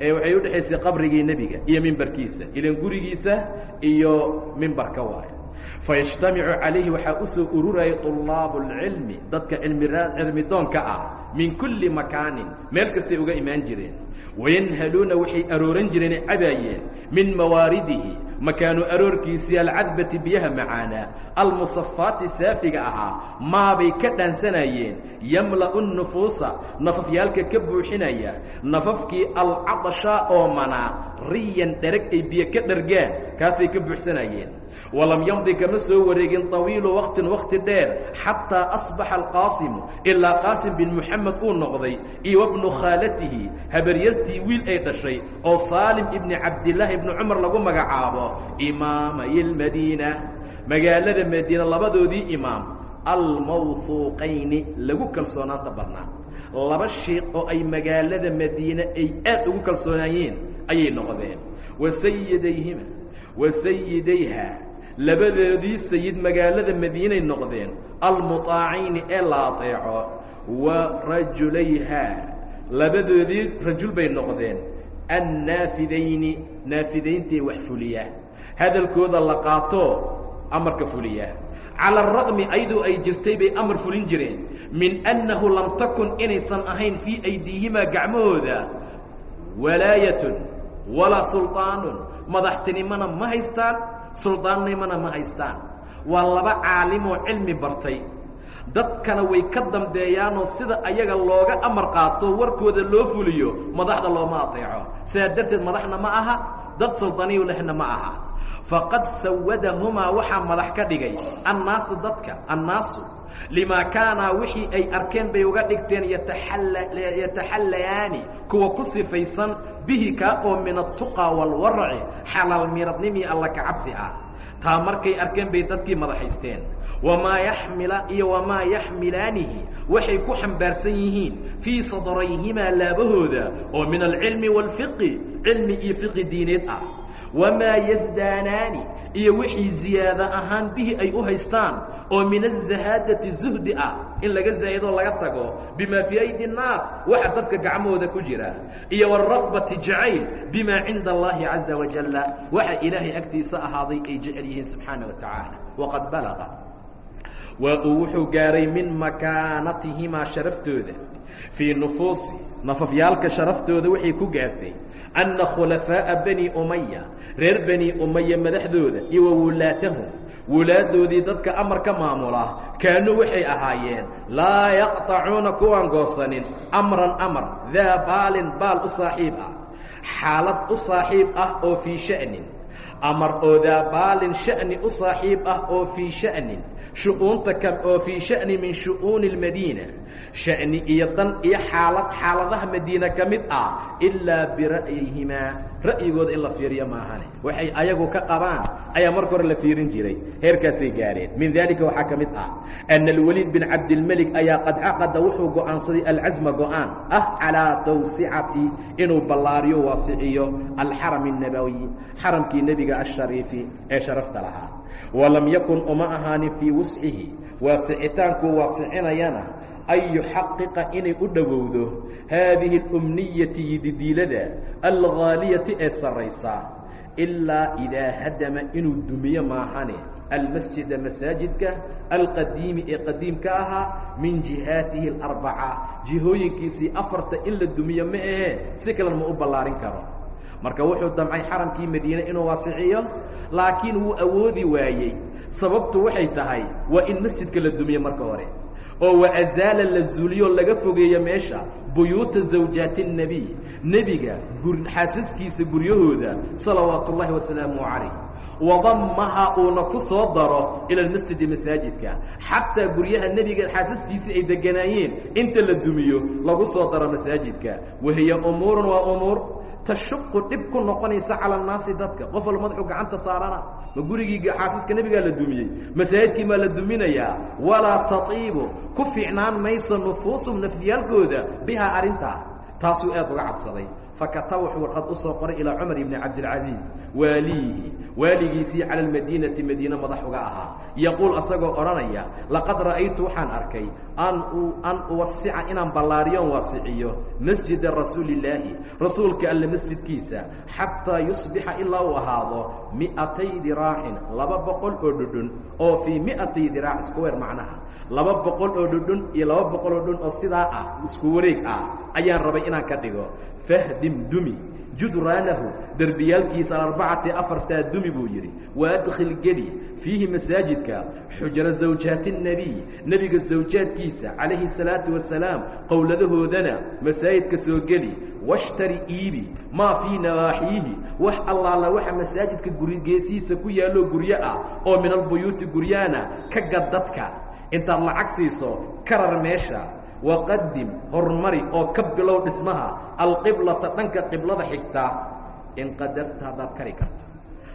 dhaxaysay waxay u dhexaysay qabrigii nebiga iyo mimberkiisa ilan gurigiisa iyo mimbarka waayo. Fayajtamicu calayhi waxaa u soo ururayay طulaabu اlcilmi dadka cilmi doonka ah min kulli makaanin meel kastay uga imaan jireen. Wayanhaluuna waxay arooran jireen cabaayeen min mawaaridihi makaanu aroorkiisii alcadbati biyaha macaanaa almusafaati saafiga ahaa maabay ka dhaansanayeen yamla'u nufuusa nafafyaalka ka buuxinaya nafafkii alcadashaa oomanaa riyan dherag ay biyo ka dhargaan kaasay ka buuxsanayeen walam yamdi kama soo wareegin طawiilu waqtin waqti dheer xataa asbaxa alqaasimu ilaa qaasim bin muxamed uu noqday iyo wabnu khaalatihi habaryartii wiil ay dhashay oo saalim ibni cabdilaahi ibni cumar lagu magacaabo imaamay lmadiina magaalada madiina labadoodii imaam almawhuuqayni lagu kalsoonaanta badnaa. Laba sheekh oo ay magaalada madiine ay aad ugu kalsoonaayeen ayay noqdeen. Wasayidayhima wasayidayha labadoodii sayid magaalada madiinay noqdeen almuطaacayni ee la aطeeco wa rajulayha labadoodii rajul bay noqdeen annaafidayni naafidayntae wax fuliya hadalkooda la qaato amarka fuliya cala araqmi ayadoo ay jirtay bay amar fulin jireen min annahu lam takun inaysan ahayn fii aydiihimaa gacmahooda walaayatun walaa sulطaanun madaxtinimona ma haystaan suldaannimona ma haystaan. Waa laba caalimoo cilmi bartay. Dadkana way ka dambeeyaanoo sida ayaga looga amar qaato warkooda loo fuliyo madaxda looma ateeco. Sidaa darteed madaxna ma aha dad suldaniyu lehna ma aha. Faqad sawadahumaa waxaa madax ka dhigay. Annaasu dadka annaasu limaa kaanaa wixii ay arkeen bay uga dhigteen yataxallayaani kuwa ku sifaysan bihi kaa oo min atuqaa waalwaraci xalaal miradnimii alla ka cabsi ah. Taa markay arkeen bay dadkii madaxaysteen. Wamaa yaxmila iyo wamaa yaxmilaanihi waxay ku xambaarsan yihiin fii sadrayhimaa laabahooda oo min alcilmi waalfiqi cilmi iyo fiqi diineed ah wamaa yasdaanaani iyo wixii ziyaado ahaan bihi ay u haystaan oo min azahaadati zuhdi ah in laga zaahidoo laga tago bimaa fii aydi الnaas waxa dadka gacmahooda ku jira iyo wاraqbati jacayl bimaa cinda allahi caza wajala waxa ilaahay agtiisa ahaaday ay jecel yihiin subxaana wa tacaala waqad balaqa waa uu wuxuu gaaray min makaanatihimaa sharaftooda fii nufuusi nafafyaalka sharaftooda waxay ku gaartay anna khulafaaءa bani umaya reer bani umaya madaxdooda iyo wa wulaatahum. Wulaaddoodii dadka amarka maamula kaanuu waxay ahaayeen laa yaqطacuuna kuwaan goosanin amran amar daa baalin baal u saaxiib ah xaalad u saaxiib ah oo fii sha'nin amar oo daa baalin sha'ni u saaxiib ah oo fii sha'nin shu'uunta ka oo fii sha'ni min shu'uuni اlmadiina sha'ni iyo dan iyo xaalad xaaladaha madiina ka mid ah ilaa bira'yihimaa ra'yigooda in la fiiriyo maahane waxay ayagu ka qabaan ayaa marka hore la fiirin jiray. Heerkaasay gaareen min dalika waxaa ka mid ah ana alwaliid bin cabdilmelik ayaa qad caqada wuxuu go'aansaday alcasma go'aan ah calaa tawsicati inuu ballaariyo waasiciyo alxarami الnabawiy xaramkii nebiga ashariifi ee sharafta lahaa. Walam yakun uma ahaanin fii wuscihi. Waasicitaankuu waasicinayana an yuxaqiqa inay u dhowowdo haadihi اlumniyati yididiilada alghaaliyati ee sarraysa ilaa idaa hadama inuu dumiyo maahane almasjida masaajidka alqadiimi ee qadiimka ahaa min jihaatihi اlarbaca jihooyinkiisii afarta in la dumiyo ma ahee si kalena ma u ballaarin karo. Marka wuxuu damcay xaramkii madiine inuu waasiciyo laakiin wuu awoodi waayey. Sababtu waxay tahay waa in masjidka la dumiyo marka hore oo wa azaala la zuuliyo laga fogeeyo meesha buyuuta zawjaati الnebiy nebiga xaasaskiisa guryahooda salawaatu ullaahi wasalaamu calayh. Wadamaha uuna ku soo daro ila lmasjidi masaajidka xataa guryaha nebiga xaasaskiisii ay deganaayeen inta la dumiyo lagu soo daro masaajidka. Wahiya umuurun waa umuur tashuqu dhib ku noqonaysa cala annaasi dadka. Qof wal madaxu gacanta saarana ma gurigii xaasiska nebigaa la dumiyey masaajidkii maa la duminayaa walaa tatiibu ku fiicnaan mayso nufuusum nafyaalkooda bihaa arrintaa taasuu aad uga cabsaday. Fakataba wuxuu warqad u soo qoray ilaa cumar ibni cabdilcasiis waaliyihi waaligiisii cala almadiinati madiine madax uga ahaa. Yaquul asagoo odhanaya laqad ra'aytu waxaan arkay an an uwasica inaan ballaariyoon waasiciyo masjida rasuulillaahi rasuulka alle masjidkiisa xataa yusbixa ilaa uu ahaado mi'atay diraacin laba boqol oo dhudhun oo fii mi'atay diraac isku macnaha. Laba boqol oo dhudhun iyo laba boqol oo dhun oo sidaa ah isku wareeg ah ayaan rabay inaan ka dhigo. Fahdim dumi judraanahu derbiyaalkiisa alarbacati afartaa dumi buu yidhi waadkhil geli fiihi masaajidka xujra zawjaati الnebiy nebiga zawjaadkiisa calayhi الsalaatu wasalaam qowladahoodana masaajidka soo geli washtari iibi maa fii nawaaxiihi wax allaala waxa masaajidka gurigeesiisa ku yaallo guryo ah oo min albuyuuti guryaana ka gad dadka intaad lacag siiso karar meesha waqadim hormari oo ka bilow dhismaha alqiblata dhanka qiblada xigta in qadarta haddaad kari karto.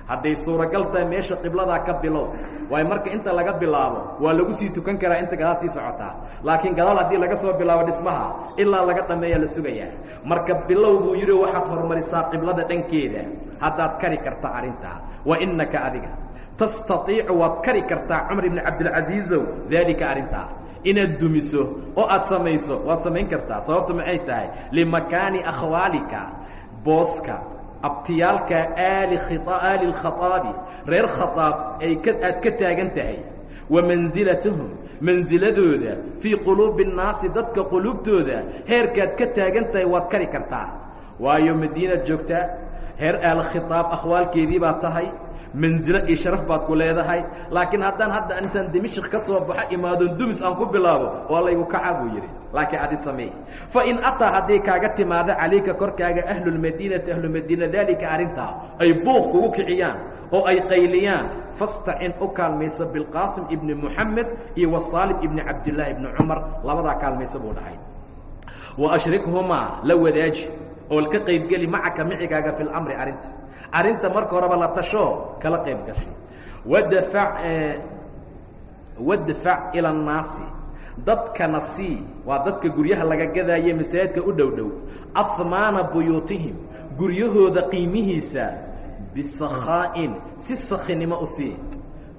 Hadday suuragal tahay meesha qibladaa ka bilow. Waayo marka inta laga bilaabo waa lagu sii tukan karaa inta gadaal sii socotaa laakiin gadaal haddii laga soo bilaabo dhismaha ilaa laga dhameeyaa la sugayaa. Marka bilow buu yidhi waxaad hormarisaa qiblada dhankeeda. Haddaad kari karta arrintaa wa innaka adiga. Tastaiicu waad kari kartaa cumar ibni cabdilcasiizow daalika arrintaa inaad dumiso oo aad samayso waad samayn kartaa. Sababtu maxay tahay? Limakaani akhwaalika booska abtiyaalka aali aali lkhaaabi reer khaaab ay aad ka taagan tahay. Wa mansilatuhum mansiladooda fii quluubi الnaasi dadka quluubtooda heerkaad ka taagan tahay waad kari kartaa. Waayo madiinaad joogtaa reer aal khitaab akhwaalkeedii baad tahay manzilo iyo sharaf baad ku leedahay. Laakiin haddaan hadda intaan dimashik ka soo baxo imaadon dumis aan ku bilaabo waa laygu kaca buu yidhi. Laakiin adi sameey fain ataa hadday kaaga timaado calayka korkaaga ahlulmadiinati ahlumadiina daalika arrintaa ay buuq kugu kiciyaan oo ay qayliyaan fastacin u kaalmaysa bilqaasim ibni moxamed iyo wasaalim ibni cabdillaahi ibni cumar. Labadaa kaalmaysa buu dhahay. Wa ashrikhumaa la wadaaji oo ka qaybgeli macaka micigaaga fi lamri arrinta. Arrinta marka horeba la tashoo kala qayb gashay wadafac wadfac ila annaasi dadkana sii waa dadka guryaha laga gadaaye masaajidka u dhow dhow. Ahmaana buyuutihim guryahooda qiimihiisa bisakhaa'in si sakhinimo u sii.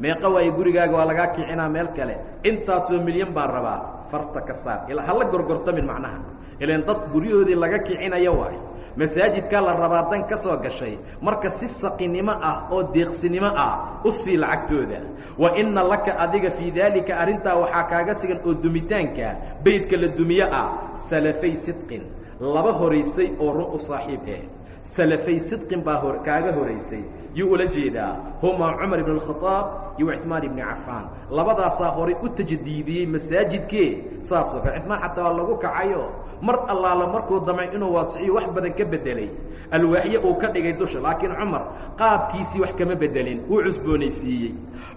Meeqa waaye gurigaaga waa lagaa kicinaa meel kale. Intaasoo milyan baan rabaa farta ka saar. Ilaa hala gorgortamin macnaha ilan dad guryahoodii laga kicinayo waayo masaajidkaa la rabaa dan ka soo gashay marka si saqinimo ah oo deeqsinimo ah u sii lacagtooda wa inna laka adiga fii daalika arrintaa waxaa kaaga sigan oo dumitaanka beydka la dumiyo ah salafay sidqin laba horaysay oo run u saaxiib eh salafay sidqin baa hor kaaga horaysay yuu ula jeedaa humaa cumar ibn اlkhaaab iyo cuثmaan ibni cafaan labadaasaa horay u tajdiidiyey masaajidkee saasoo kale cuثmaan xataa waa lagu kacayo mar allaala markuu damcay inuu waasiciyo wax badan ka bedelay. Alwaaxye uu ka dhigay dusha laakiin cumar qaabkiisii wax kama bedelin wuu cusboonaysiiyey.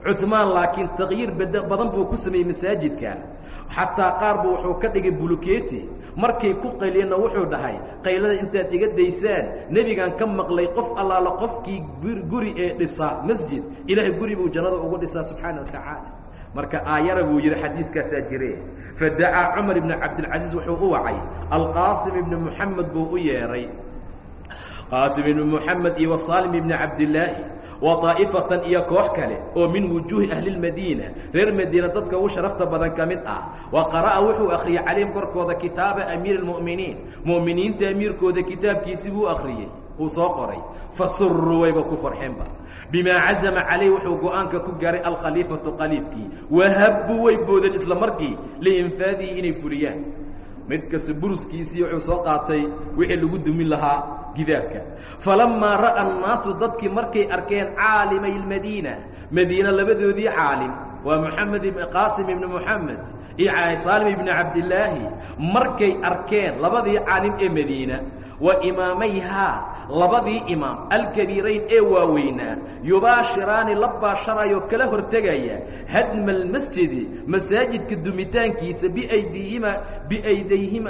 Cuثmaan laakiin takyiir badan buu ku sameeyey masaajidka. Xataa qaar buu wuxuu ka dhigay buluketi markay ku qayliyeenna wuxuu dhahay qaylada intaad iga daysaan nebigaan ka maqlay qof allaala qofkii guri ee dhisa masjid ilaahay guri buu jannada ugu dhisaa subxaana wa tacaala marka aayana buu yidhi xadiiskaasaa jire. Fadacaa cumar ibn cabdilcaziiz wuxuu u wacay. Alqaasim ibni muxamed buu u yeedhay qaasim ibni muxamed iyo wasaalim ibni cabdilaahi wa taa'ifatan iyo koox kale oo min wujuuhi ahlilmadiina reer madiina dadka ugu sharafta badan ka mid ah. Wa qara'a wuxuu akhriyey calayhim korkooda kitaaba amiiri lmu'miniin mu'miniinta amiirkooda kitaabkiisii buu akhriyey uu soo qoray. Fasuruu wayba ku farxeenba bimaa cazama calayh wuxuu go'aanka ku gaaray alkhaliifatu khaliifkii wahabbuu way boodeen isla markii liinfaadihi inay fuliyaan. Mid kasta buruskiisii wuxuu soo qaatay wixii lagu dumin lahaa gidaarka. Falammaa ra'a annaasu dadkii markay arkeen caalimay اlmadiina madiina labadoodii caalim waa moxamed qaasim ibni moxamed iyo saalim ibni cabdilaahi markay arkeen labadii caalim ee madiina wa imaamayhaa labadii imaam alkabiirayn ee waaweynaa yubaashiraani la baasharayo kala hortegaya hadma almasjidi masaajidka dumitaankiisa biaydiihima biaydayhima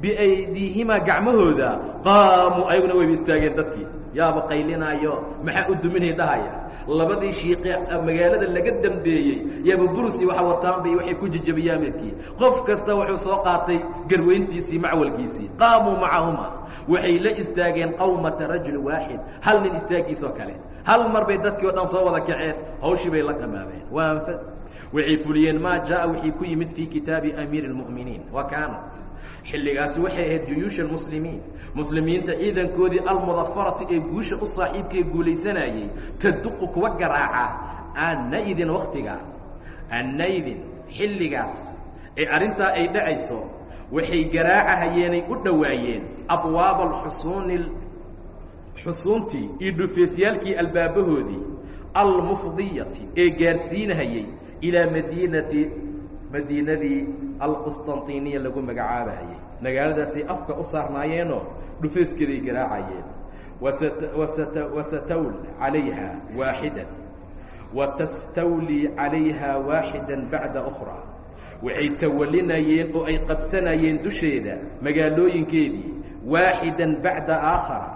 biaydiihimaa gacmahooda qaamuu ayaguna wayba istaageen dadkii. Yaaba qaylinaayo maxaa u duminay dhahaya labadii shiiqe magaalada laga dambeeyey. Iyo waxa wataanba iyo waxay ku jejabiyaan midkii qof kasta wuxuu soo qaatay garweyntiisii macwalkiisii qaamuu macahuma. Waxay la istaageen qawmata rajul waaxid hal nin istaagiisoo kale. Hal mar bay dadkii o dhan soo wada kaceen. Hawshii bay la qamaameen waa anfad waxay fuliyeen maa jaa wixii ku yimid fii kitaabi amiiri اlmu'miniin wa kaanat xilligaasi waxay ahayd juyuusha almuslimiin. Muslimiinta ciidankoodii almudafarati ee guusha u saaxiibka ee guulaysanayey taduqu kuwa garaaca annaydin wakhtigaa annaydin xilligaas ee arrintaa ay dhacayso waxay garaacahayeenay u dhowaayeen abwaaba alxusuuni xusuuntii iyo dhufeesyaalkii albaabahoodii almufdiyati ee gaarsiinahayey ilaa madiinati madiinadii alqusطanطiniya lagu magacaabahayey magaaladaasay afka u saarnaayeenoo dhufeyskeeday garaacayeen. Wasatawl calayha waaxida watastawlii calayha waaxida bacda أkhraa waxay tawalinayeen oo ay qabsanayeen dusheeda magaalooyinkeedii waaxidan bacda aakhara.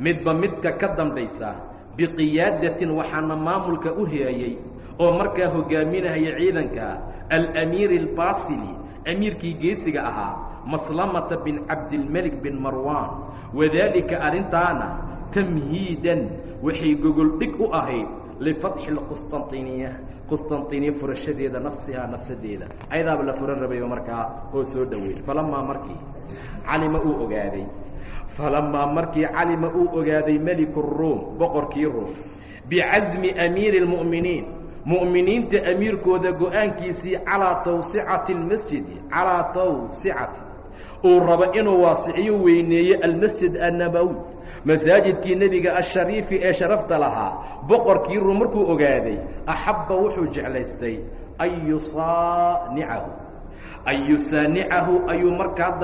Midba midka ka dambaysa biqiyaadatin waxaana maamulka u heeyey oo markaa hogaaminahaya ciidanka alamiiri albaasili amiirkii geesiga ahaa maslamata bin cabdilmelik bin marwan. Wadaalika arrintaana tamhiidan waxay gogoldhig u ahayd lifatxi lqustantiniya qustaniniya furashadeeda nafsihaa nafsadeeda. Ayadaaba la furan rabayba markaa oo soo dhoweey falamaa markii calima uu ogaaday falamaa markii calima uu ogaaday meliku ruum boqorkii ruum bicasmi amiiri اlmu'miniin mu'miniinta amiirkooda go'aankiisii calaa tawsicati اlmasjidi calaa tawsicati uu rabo inuu waasiciyo weyneeyo almasjid annabowi masaajidkii nebiga ashariifi ee sharafta lahaa boqorkii ruum markuu ogaaday axabba wuxuu jeclaystay an yusaanicahu an yusaanicahu ayuu markaa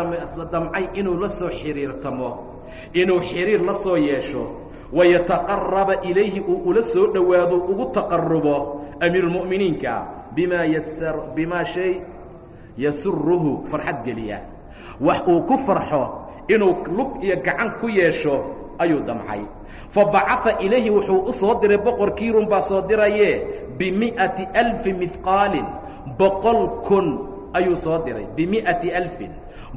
damcay inuu la soo xiriirtamo inuu xiriir la soo yeesho wayataqaraba ilayhi uu ula soo dhowaado ugu taqarubo amiiruulmu'miniinka bimaa bimaa shay yasuruhu farxad geliya wax uu ku farxo inuu lug iyo gacan ku yeesho ayuu damcay. Fa bacaa ilayhi wuxuu u soo diray boqorkii run baa soo diraye bimi'ati alfi mihqaalin boqol kun ayuu soo diray bimi'ati alfin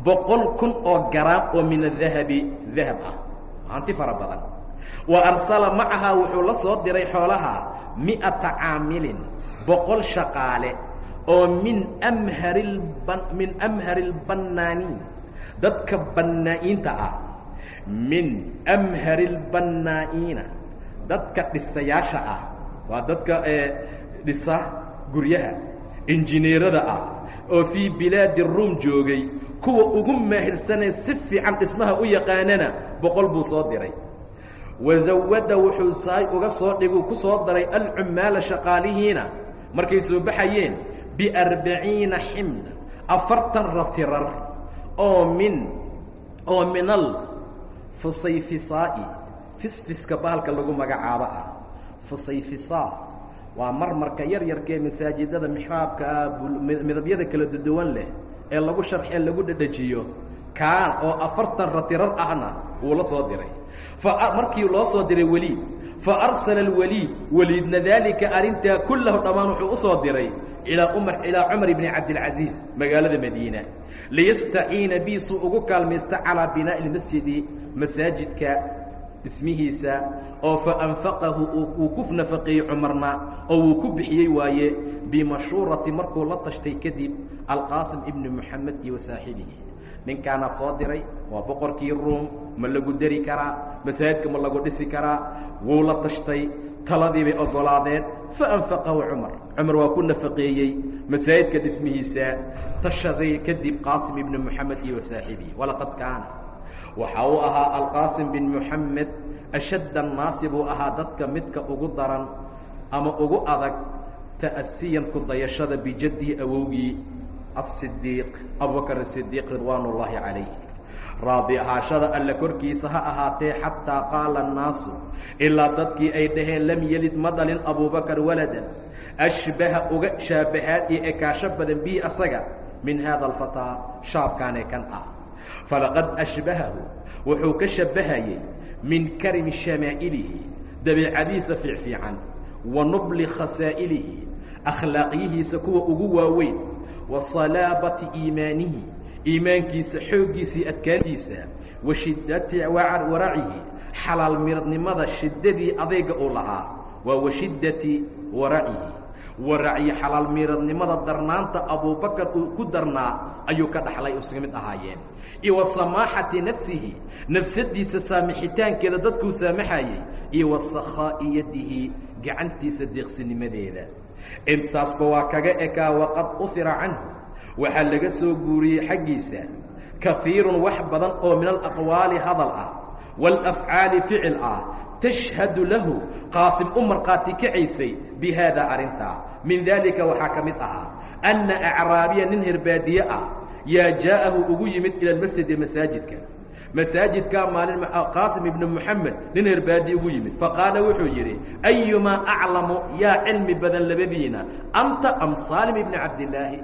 boqol kun oo garaam oo min adahabi dahab ah hanti fara badan. Wa arsala macahaa wuxuu la soo diray xoolaha mi'ata caamilin boqol shaqaale oo min amhari min amhari lbannaaniin dadka bannaa'iinta ah min amhari lbannaa'iina dadka dhisayaasha ah waa dadka ee dhisa guryaha injineerada ah oo fii bilaadi ruum joogay kuwa ugu maahirsanee si fiican dhismaha u yaqaanana boqol buu soo diray. Wazawada wuxuu saay uga soo dhiguu ku soo daray alcummaala shaqaalihiina markay soo baxayeen biarbaciina ximla afartan ratirar oo min oo min al fusayfisaa'i fisfiska bahalka lagu magacaabo ah. Fusayfisaa waa marmarka yar yarkaee masaajidada mixraabka ah midabyada kala duduwan leh ee lagu sharxee lagu dhedhejiyo kaan oo afartan ratirar ahna wuu la soo diray. Markii loo soo diray weliid fa arsala alwaliid weliidna daalika arrintaa kullahu dhammaan wuxuu u soo diray ilaa cumar bni cabdilcasiis magaalada madiina. Liyastaciina bi suu ugu kaalmaysta calaa binaa'i lmasjidi masaajidka dhismihiisa oo fa anfaqahu uu ku nafaqeeyey cumarna oo wuu ku bixiyey waaye bimashuurati markuu la tashtay kadib alqaasim ibni moxamed iyo wasaaxibihi ninkaana soo diray waa boqorkii ruum ma lagu dari karaa masaajidka ma lagu dhisi karaa wuu la tashtay taladiibay ogolaadeen faanfaqahu cumar. Cumar waa ku nafaqeeyey masaajidka dhismihiisa tashaday kadib qaasim ibni moxamed iyo wasaaxibii walaqad kaana. Waxa uu ahaa alqaasim bin moxamed ashadd annaasi buu ahaa dadka midka ugu daran ama ugu adag ta'asiyan ku dayashada bijaddihi awowgii asidiiq abubakr asidiiq ridwaan ullaahi raadi ahaashada alle korkiisa ha ahaatee xataa qaala annaasu ilaa dadkii ay dhaheen lam yelid ma dhalin abubakar waladan. Ashbaha uga shaabahaad iyo ekaasho badan bihi asaga. Min haada alfataa shaabkaanee kan ah. Falaqad ashbahahu wuxuu ka shabbahayey min karimi shamaa'ilihi dabeecadiisa fiicfiican wa nubli khasaa'ilihi akhlaaqyihiisa kuwa ugu waaweyn wa salaabati iimaanihi iimaankiisa xooggiisii adkaantiisa wa shiddati waracihi xalaal miradnimada shiddadii adayga uu lahaa waa wa shiddati waracihi waracyi xalaal miiradnimada darnaanta abubakar uu ku darnaa ayuu ka dhaxlay isaga mid ahaayeen. Iyo wa samaaxati nafsihi nafsadiisa saamixitaankeeda dadkuu saamaxayey iyo wa sakhaa'iyatihi gacantiisa deeqsinimadeeda. Intaasba waa kaga ekaa waqad ufira canhu waxaa laga soo guuriyey xaggiisa. Kafiirun wax badan oo min alaqwaali hadal ah. Waalafcaali ficil ah. Tashhadu lahu. Qaasim u markhaati kacaysay bi haada arrintaa min daalika waxaa ka mid ahaa. Anna acraabiya nin herbaadiye ah. Yaa jaa'ahu ugu yimid ila almasjidi masaajidka. Masaajidkaa maalin qaasim ibnu moxamed nin herbaadi ugu yimid. Faqaala wuxuu yidhi ayumaa aclamu yaa cilmi badan labadiina? Anta am saalim ibni cabdilaahi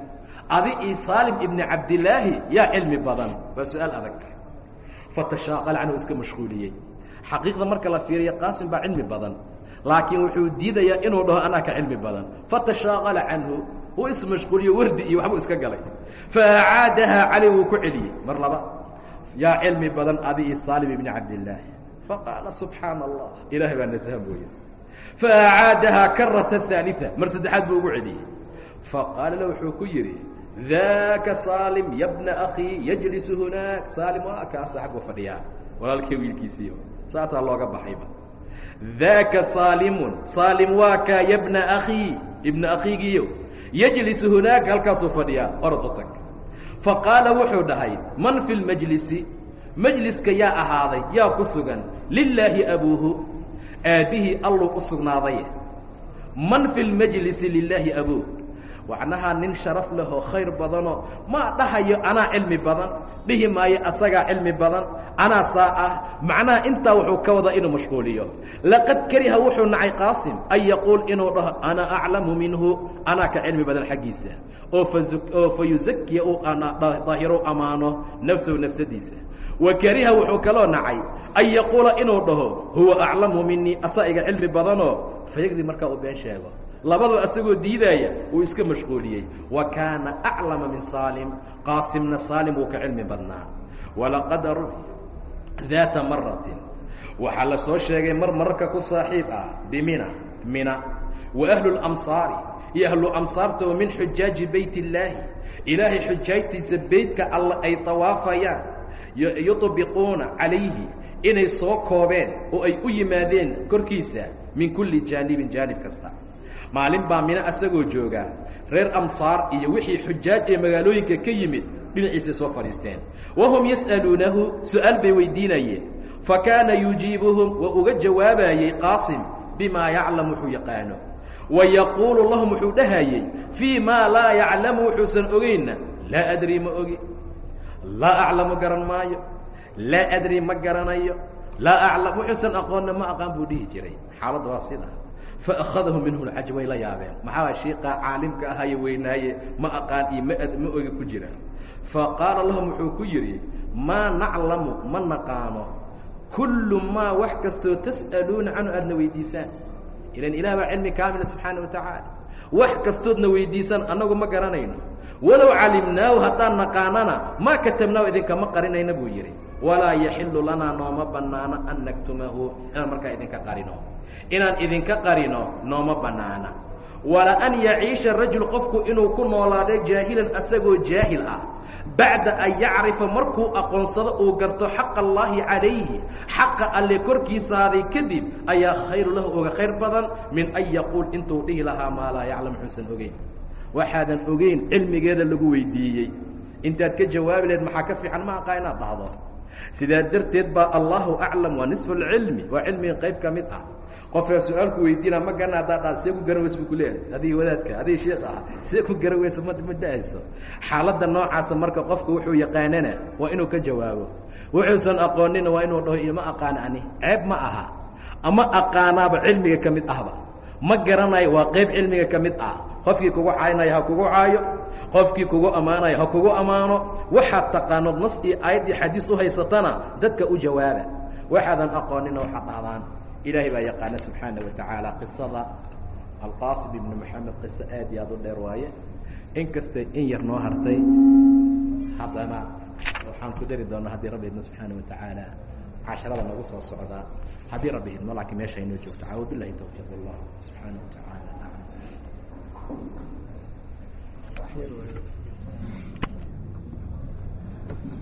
adi io saalim ibni cabdilaahi yaa cilmi badan waa su'aal adag. Fatashaaqal canhu iska mashquuliyey. Xaqiiqda marka la fiiriya qaasim baa cilmi badan laakiin wuxuu diidayaa inuu dhaho anaa ka cilmi badan. Fatashaaqala canhu uu ismashquuliyo wardi iyo waxbuu iska galay. Faacaadahaa cali wuu ku celiyey. Mar laba yaa cilmi badan adi io saalim ibni cabdilaahi faqaala subxaana allah ilahay baa nasaha mooye faacaadahaa karata ثaaliثa mar saddexaad buu ugu celiyey. Faqaala la wuxuu ku yidhi daaka saalim ya bna akii yajlisu hunaak saalim waa kaasa xaggu fadhiyaa walaalkii wiilkiisiiyo saasaa looga baxayba daaka saalimun saalim waa kaa ya bna akii ibna akhiigiiyo yajlisu hunaak halkaasuu fadhiyaa orod u tag faqaala wuxuu dhahay man fi lmajlisi majliska yaa ahaaday yaa ku sugan lilaahi abuuhu aabbihii alluu u sugnaaday man fi lmajlisi lilaahi abuuh wacnahaa nin sharaf lehoo khayr badanoo ma dhahayo anaa cilmi badan dhihi maayo asagaa cilmi badan anaa saa ah. Macnaha intaa wuxuu ka wadaa inuu mashquuliyo. Laqad kariha wuxuu nacay qaasim an yaquul inuu dhaho ana aclamu minhu anaa ka cilmi badan xaggiisa. Oo oo fa yuzakiya uu daahiro ammaano nafsahu nafsadiisa. Wa kariha wuxuu kaloo nacay an yaquula inuu dhaho huwa aclamu minii asaa iga cilmi badanoo fayagdii markaa uu been sheego labadaba asagoo diidaaya uu iska mashquuliyey. Wa kaana aclama min saalim qaasimna saalim wuu ka cilmi badnaa. Walaqad daata maratin waxaa la soo sheegay mar mararka ku saaxiib ah bimina mina wa ahlu lamsaari iyo ahlu amsaarta oo min xujaaji bayt illaahi ilaahay xujaajtiisa beytka alla ay tawaafayaan yuطbiquuna calayhi inay soo koobeen oo ay u yimaadeen korkiisa min kulli jaanibin jaanib kasta maalin baa mina asagoo jooga. Reer amsaar iyo wixii xujaaj ee magaalooyinka ka yimid dhinaciisay soo fadhiisteen. Wahum yas'aluunahu su'aal bay weydiinayeen. Fa kaana yujiibuhum waa uga jawaabayey qaasim bimaa yaclam wuxuu yaqaano. Wa yaquulu lahum wuxuu dhahayey fii maa laa yaclamu wuxuusan ogeynna laa adrii ma ogi laa aclamu garan maayo laa adrii ma garanayo laa aclam wuxuusan aqoonna ma aqaan buu dhihi jiray. Xaaladda waa sida faأkhadahu minhu lcaj way la yaabeen maxaa shiiqaa caalimka ahaye weynaaye ma aqaan iyo ma ma ogi ku jira faqaala lahum wuxuu ku yidhi maa naclamu ma naqaano kullu maa wax kastoo tas'aluuna canhu aadna weydiisaan ilan ilah baa cilmi kaamila subxaana watacaala wax kastoodna weydiisaan annagu ma garanayno walow calimnaahu haddaan naqaanana maa katabnaahu idinkama qarinayna buu yidhi. Walaa yaxilu lanaa nooma bannaano an naktumahu inaan markaa idinka qarino. Inaan idinka qarino nooma bannaana. Wala an yaciisha rajul qofku inuu ku noolaado jaahilan asagoo jaahil ah. Bacda an yacrifa markuu aqoonsado uu garto xaqa allaahi calayhi xaqa alle korkiisaaday kadib ayaa khayru lahu uga khayr badan min an yaquul intuu dhihi lahaa maa laa yaclam xuusan ogeyn waxaadan ogeyn cilmigeeda lagu weydiiyey. Intaad ka jawaabi laheyd maxaa ka fiican? Ma aqaa inaad dhahdo. Sidaa darteed baa allahu aclam waa nisfu lcilmi waa cilmiga qayb ka mid ah. Qofaa su'aalku weydiina ma garana haddaa dhaa see ku garan weysa bu kuleeyahay adig wadaadka adig sheekh ah see ku garan weysa ma ma dhahayso xaaladda noocaasa marka qofka wuxuu yaqaanana waa inuu ka jawaabo. Wuxuusan aqoonina waa inuu dhaho ima aqaan ani. Ceeb ma aha. Ama aqaanaaba cilmiga ka mid ahba. Ma garanayo waa qayb cilmiga ka mid ah qofkii kugu caynaya ha kugu caayo. Qofkii kugu ammaanayo ha kugu ammaano waxaad taqaanood nas iyo aayad iyo xadiis u haysatana dadka u jawaaba. Waxaadan aqoonina waxaad dhahdaan ilaahay baa yaqaana subxaana wa tacaala qisada. Alqaasim ibnu maxamed qiso aad iyo aad u dheer waaye. In kastay in yar noo hartay haddana waxaan ku dari doonaa haddii rabbi idmo subxaana wa tacaala casharada nagu soo socdaa haddii rabbi idmo laakiin meesha aynoo joogto caawa bilahi tawfiiq allah subxaana wa tacaala Thank you.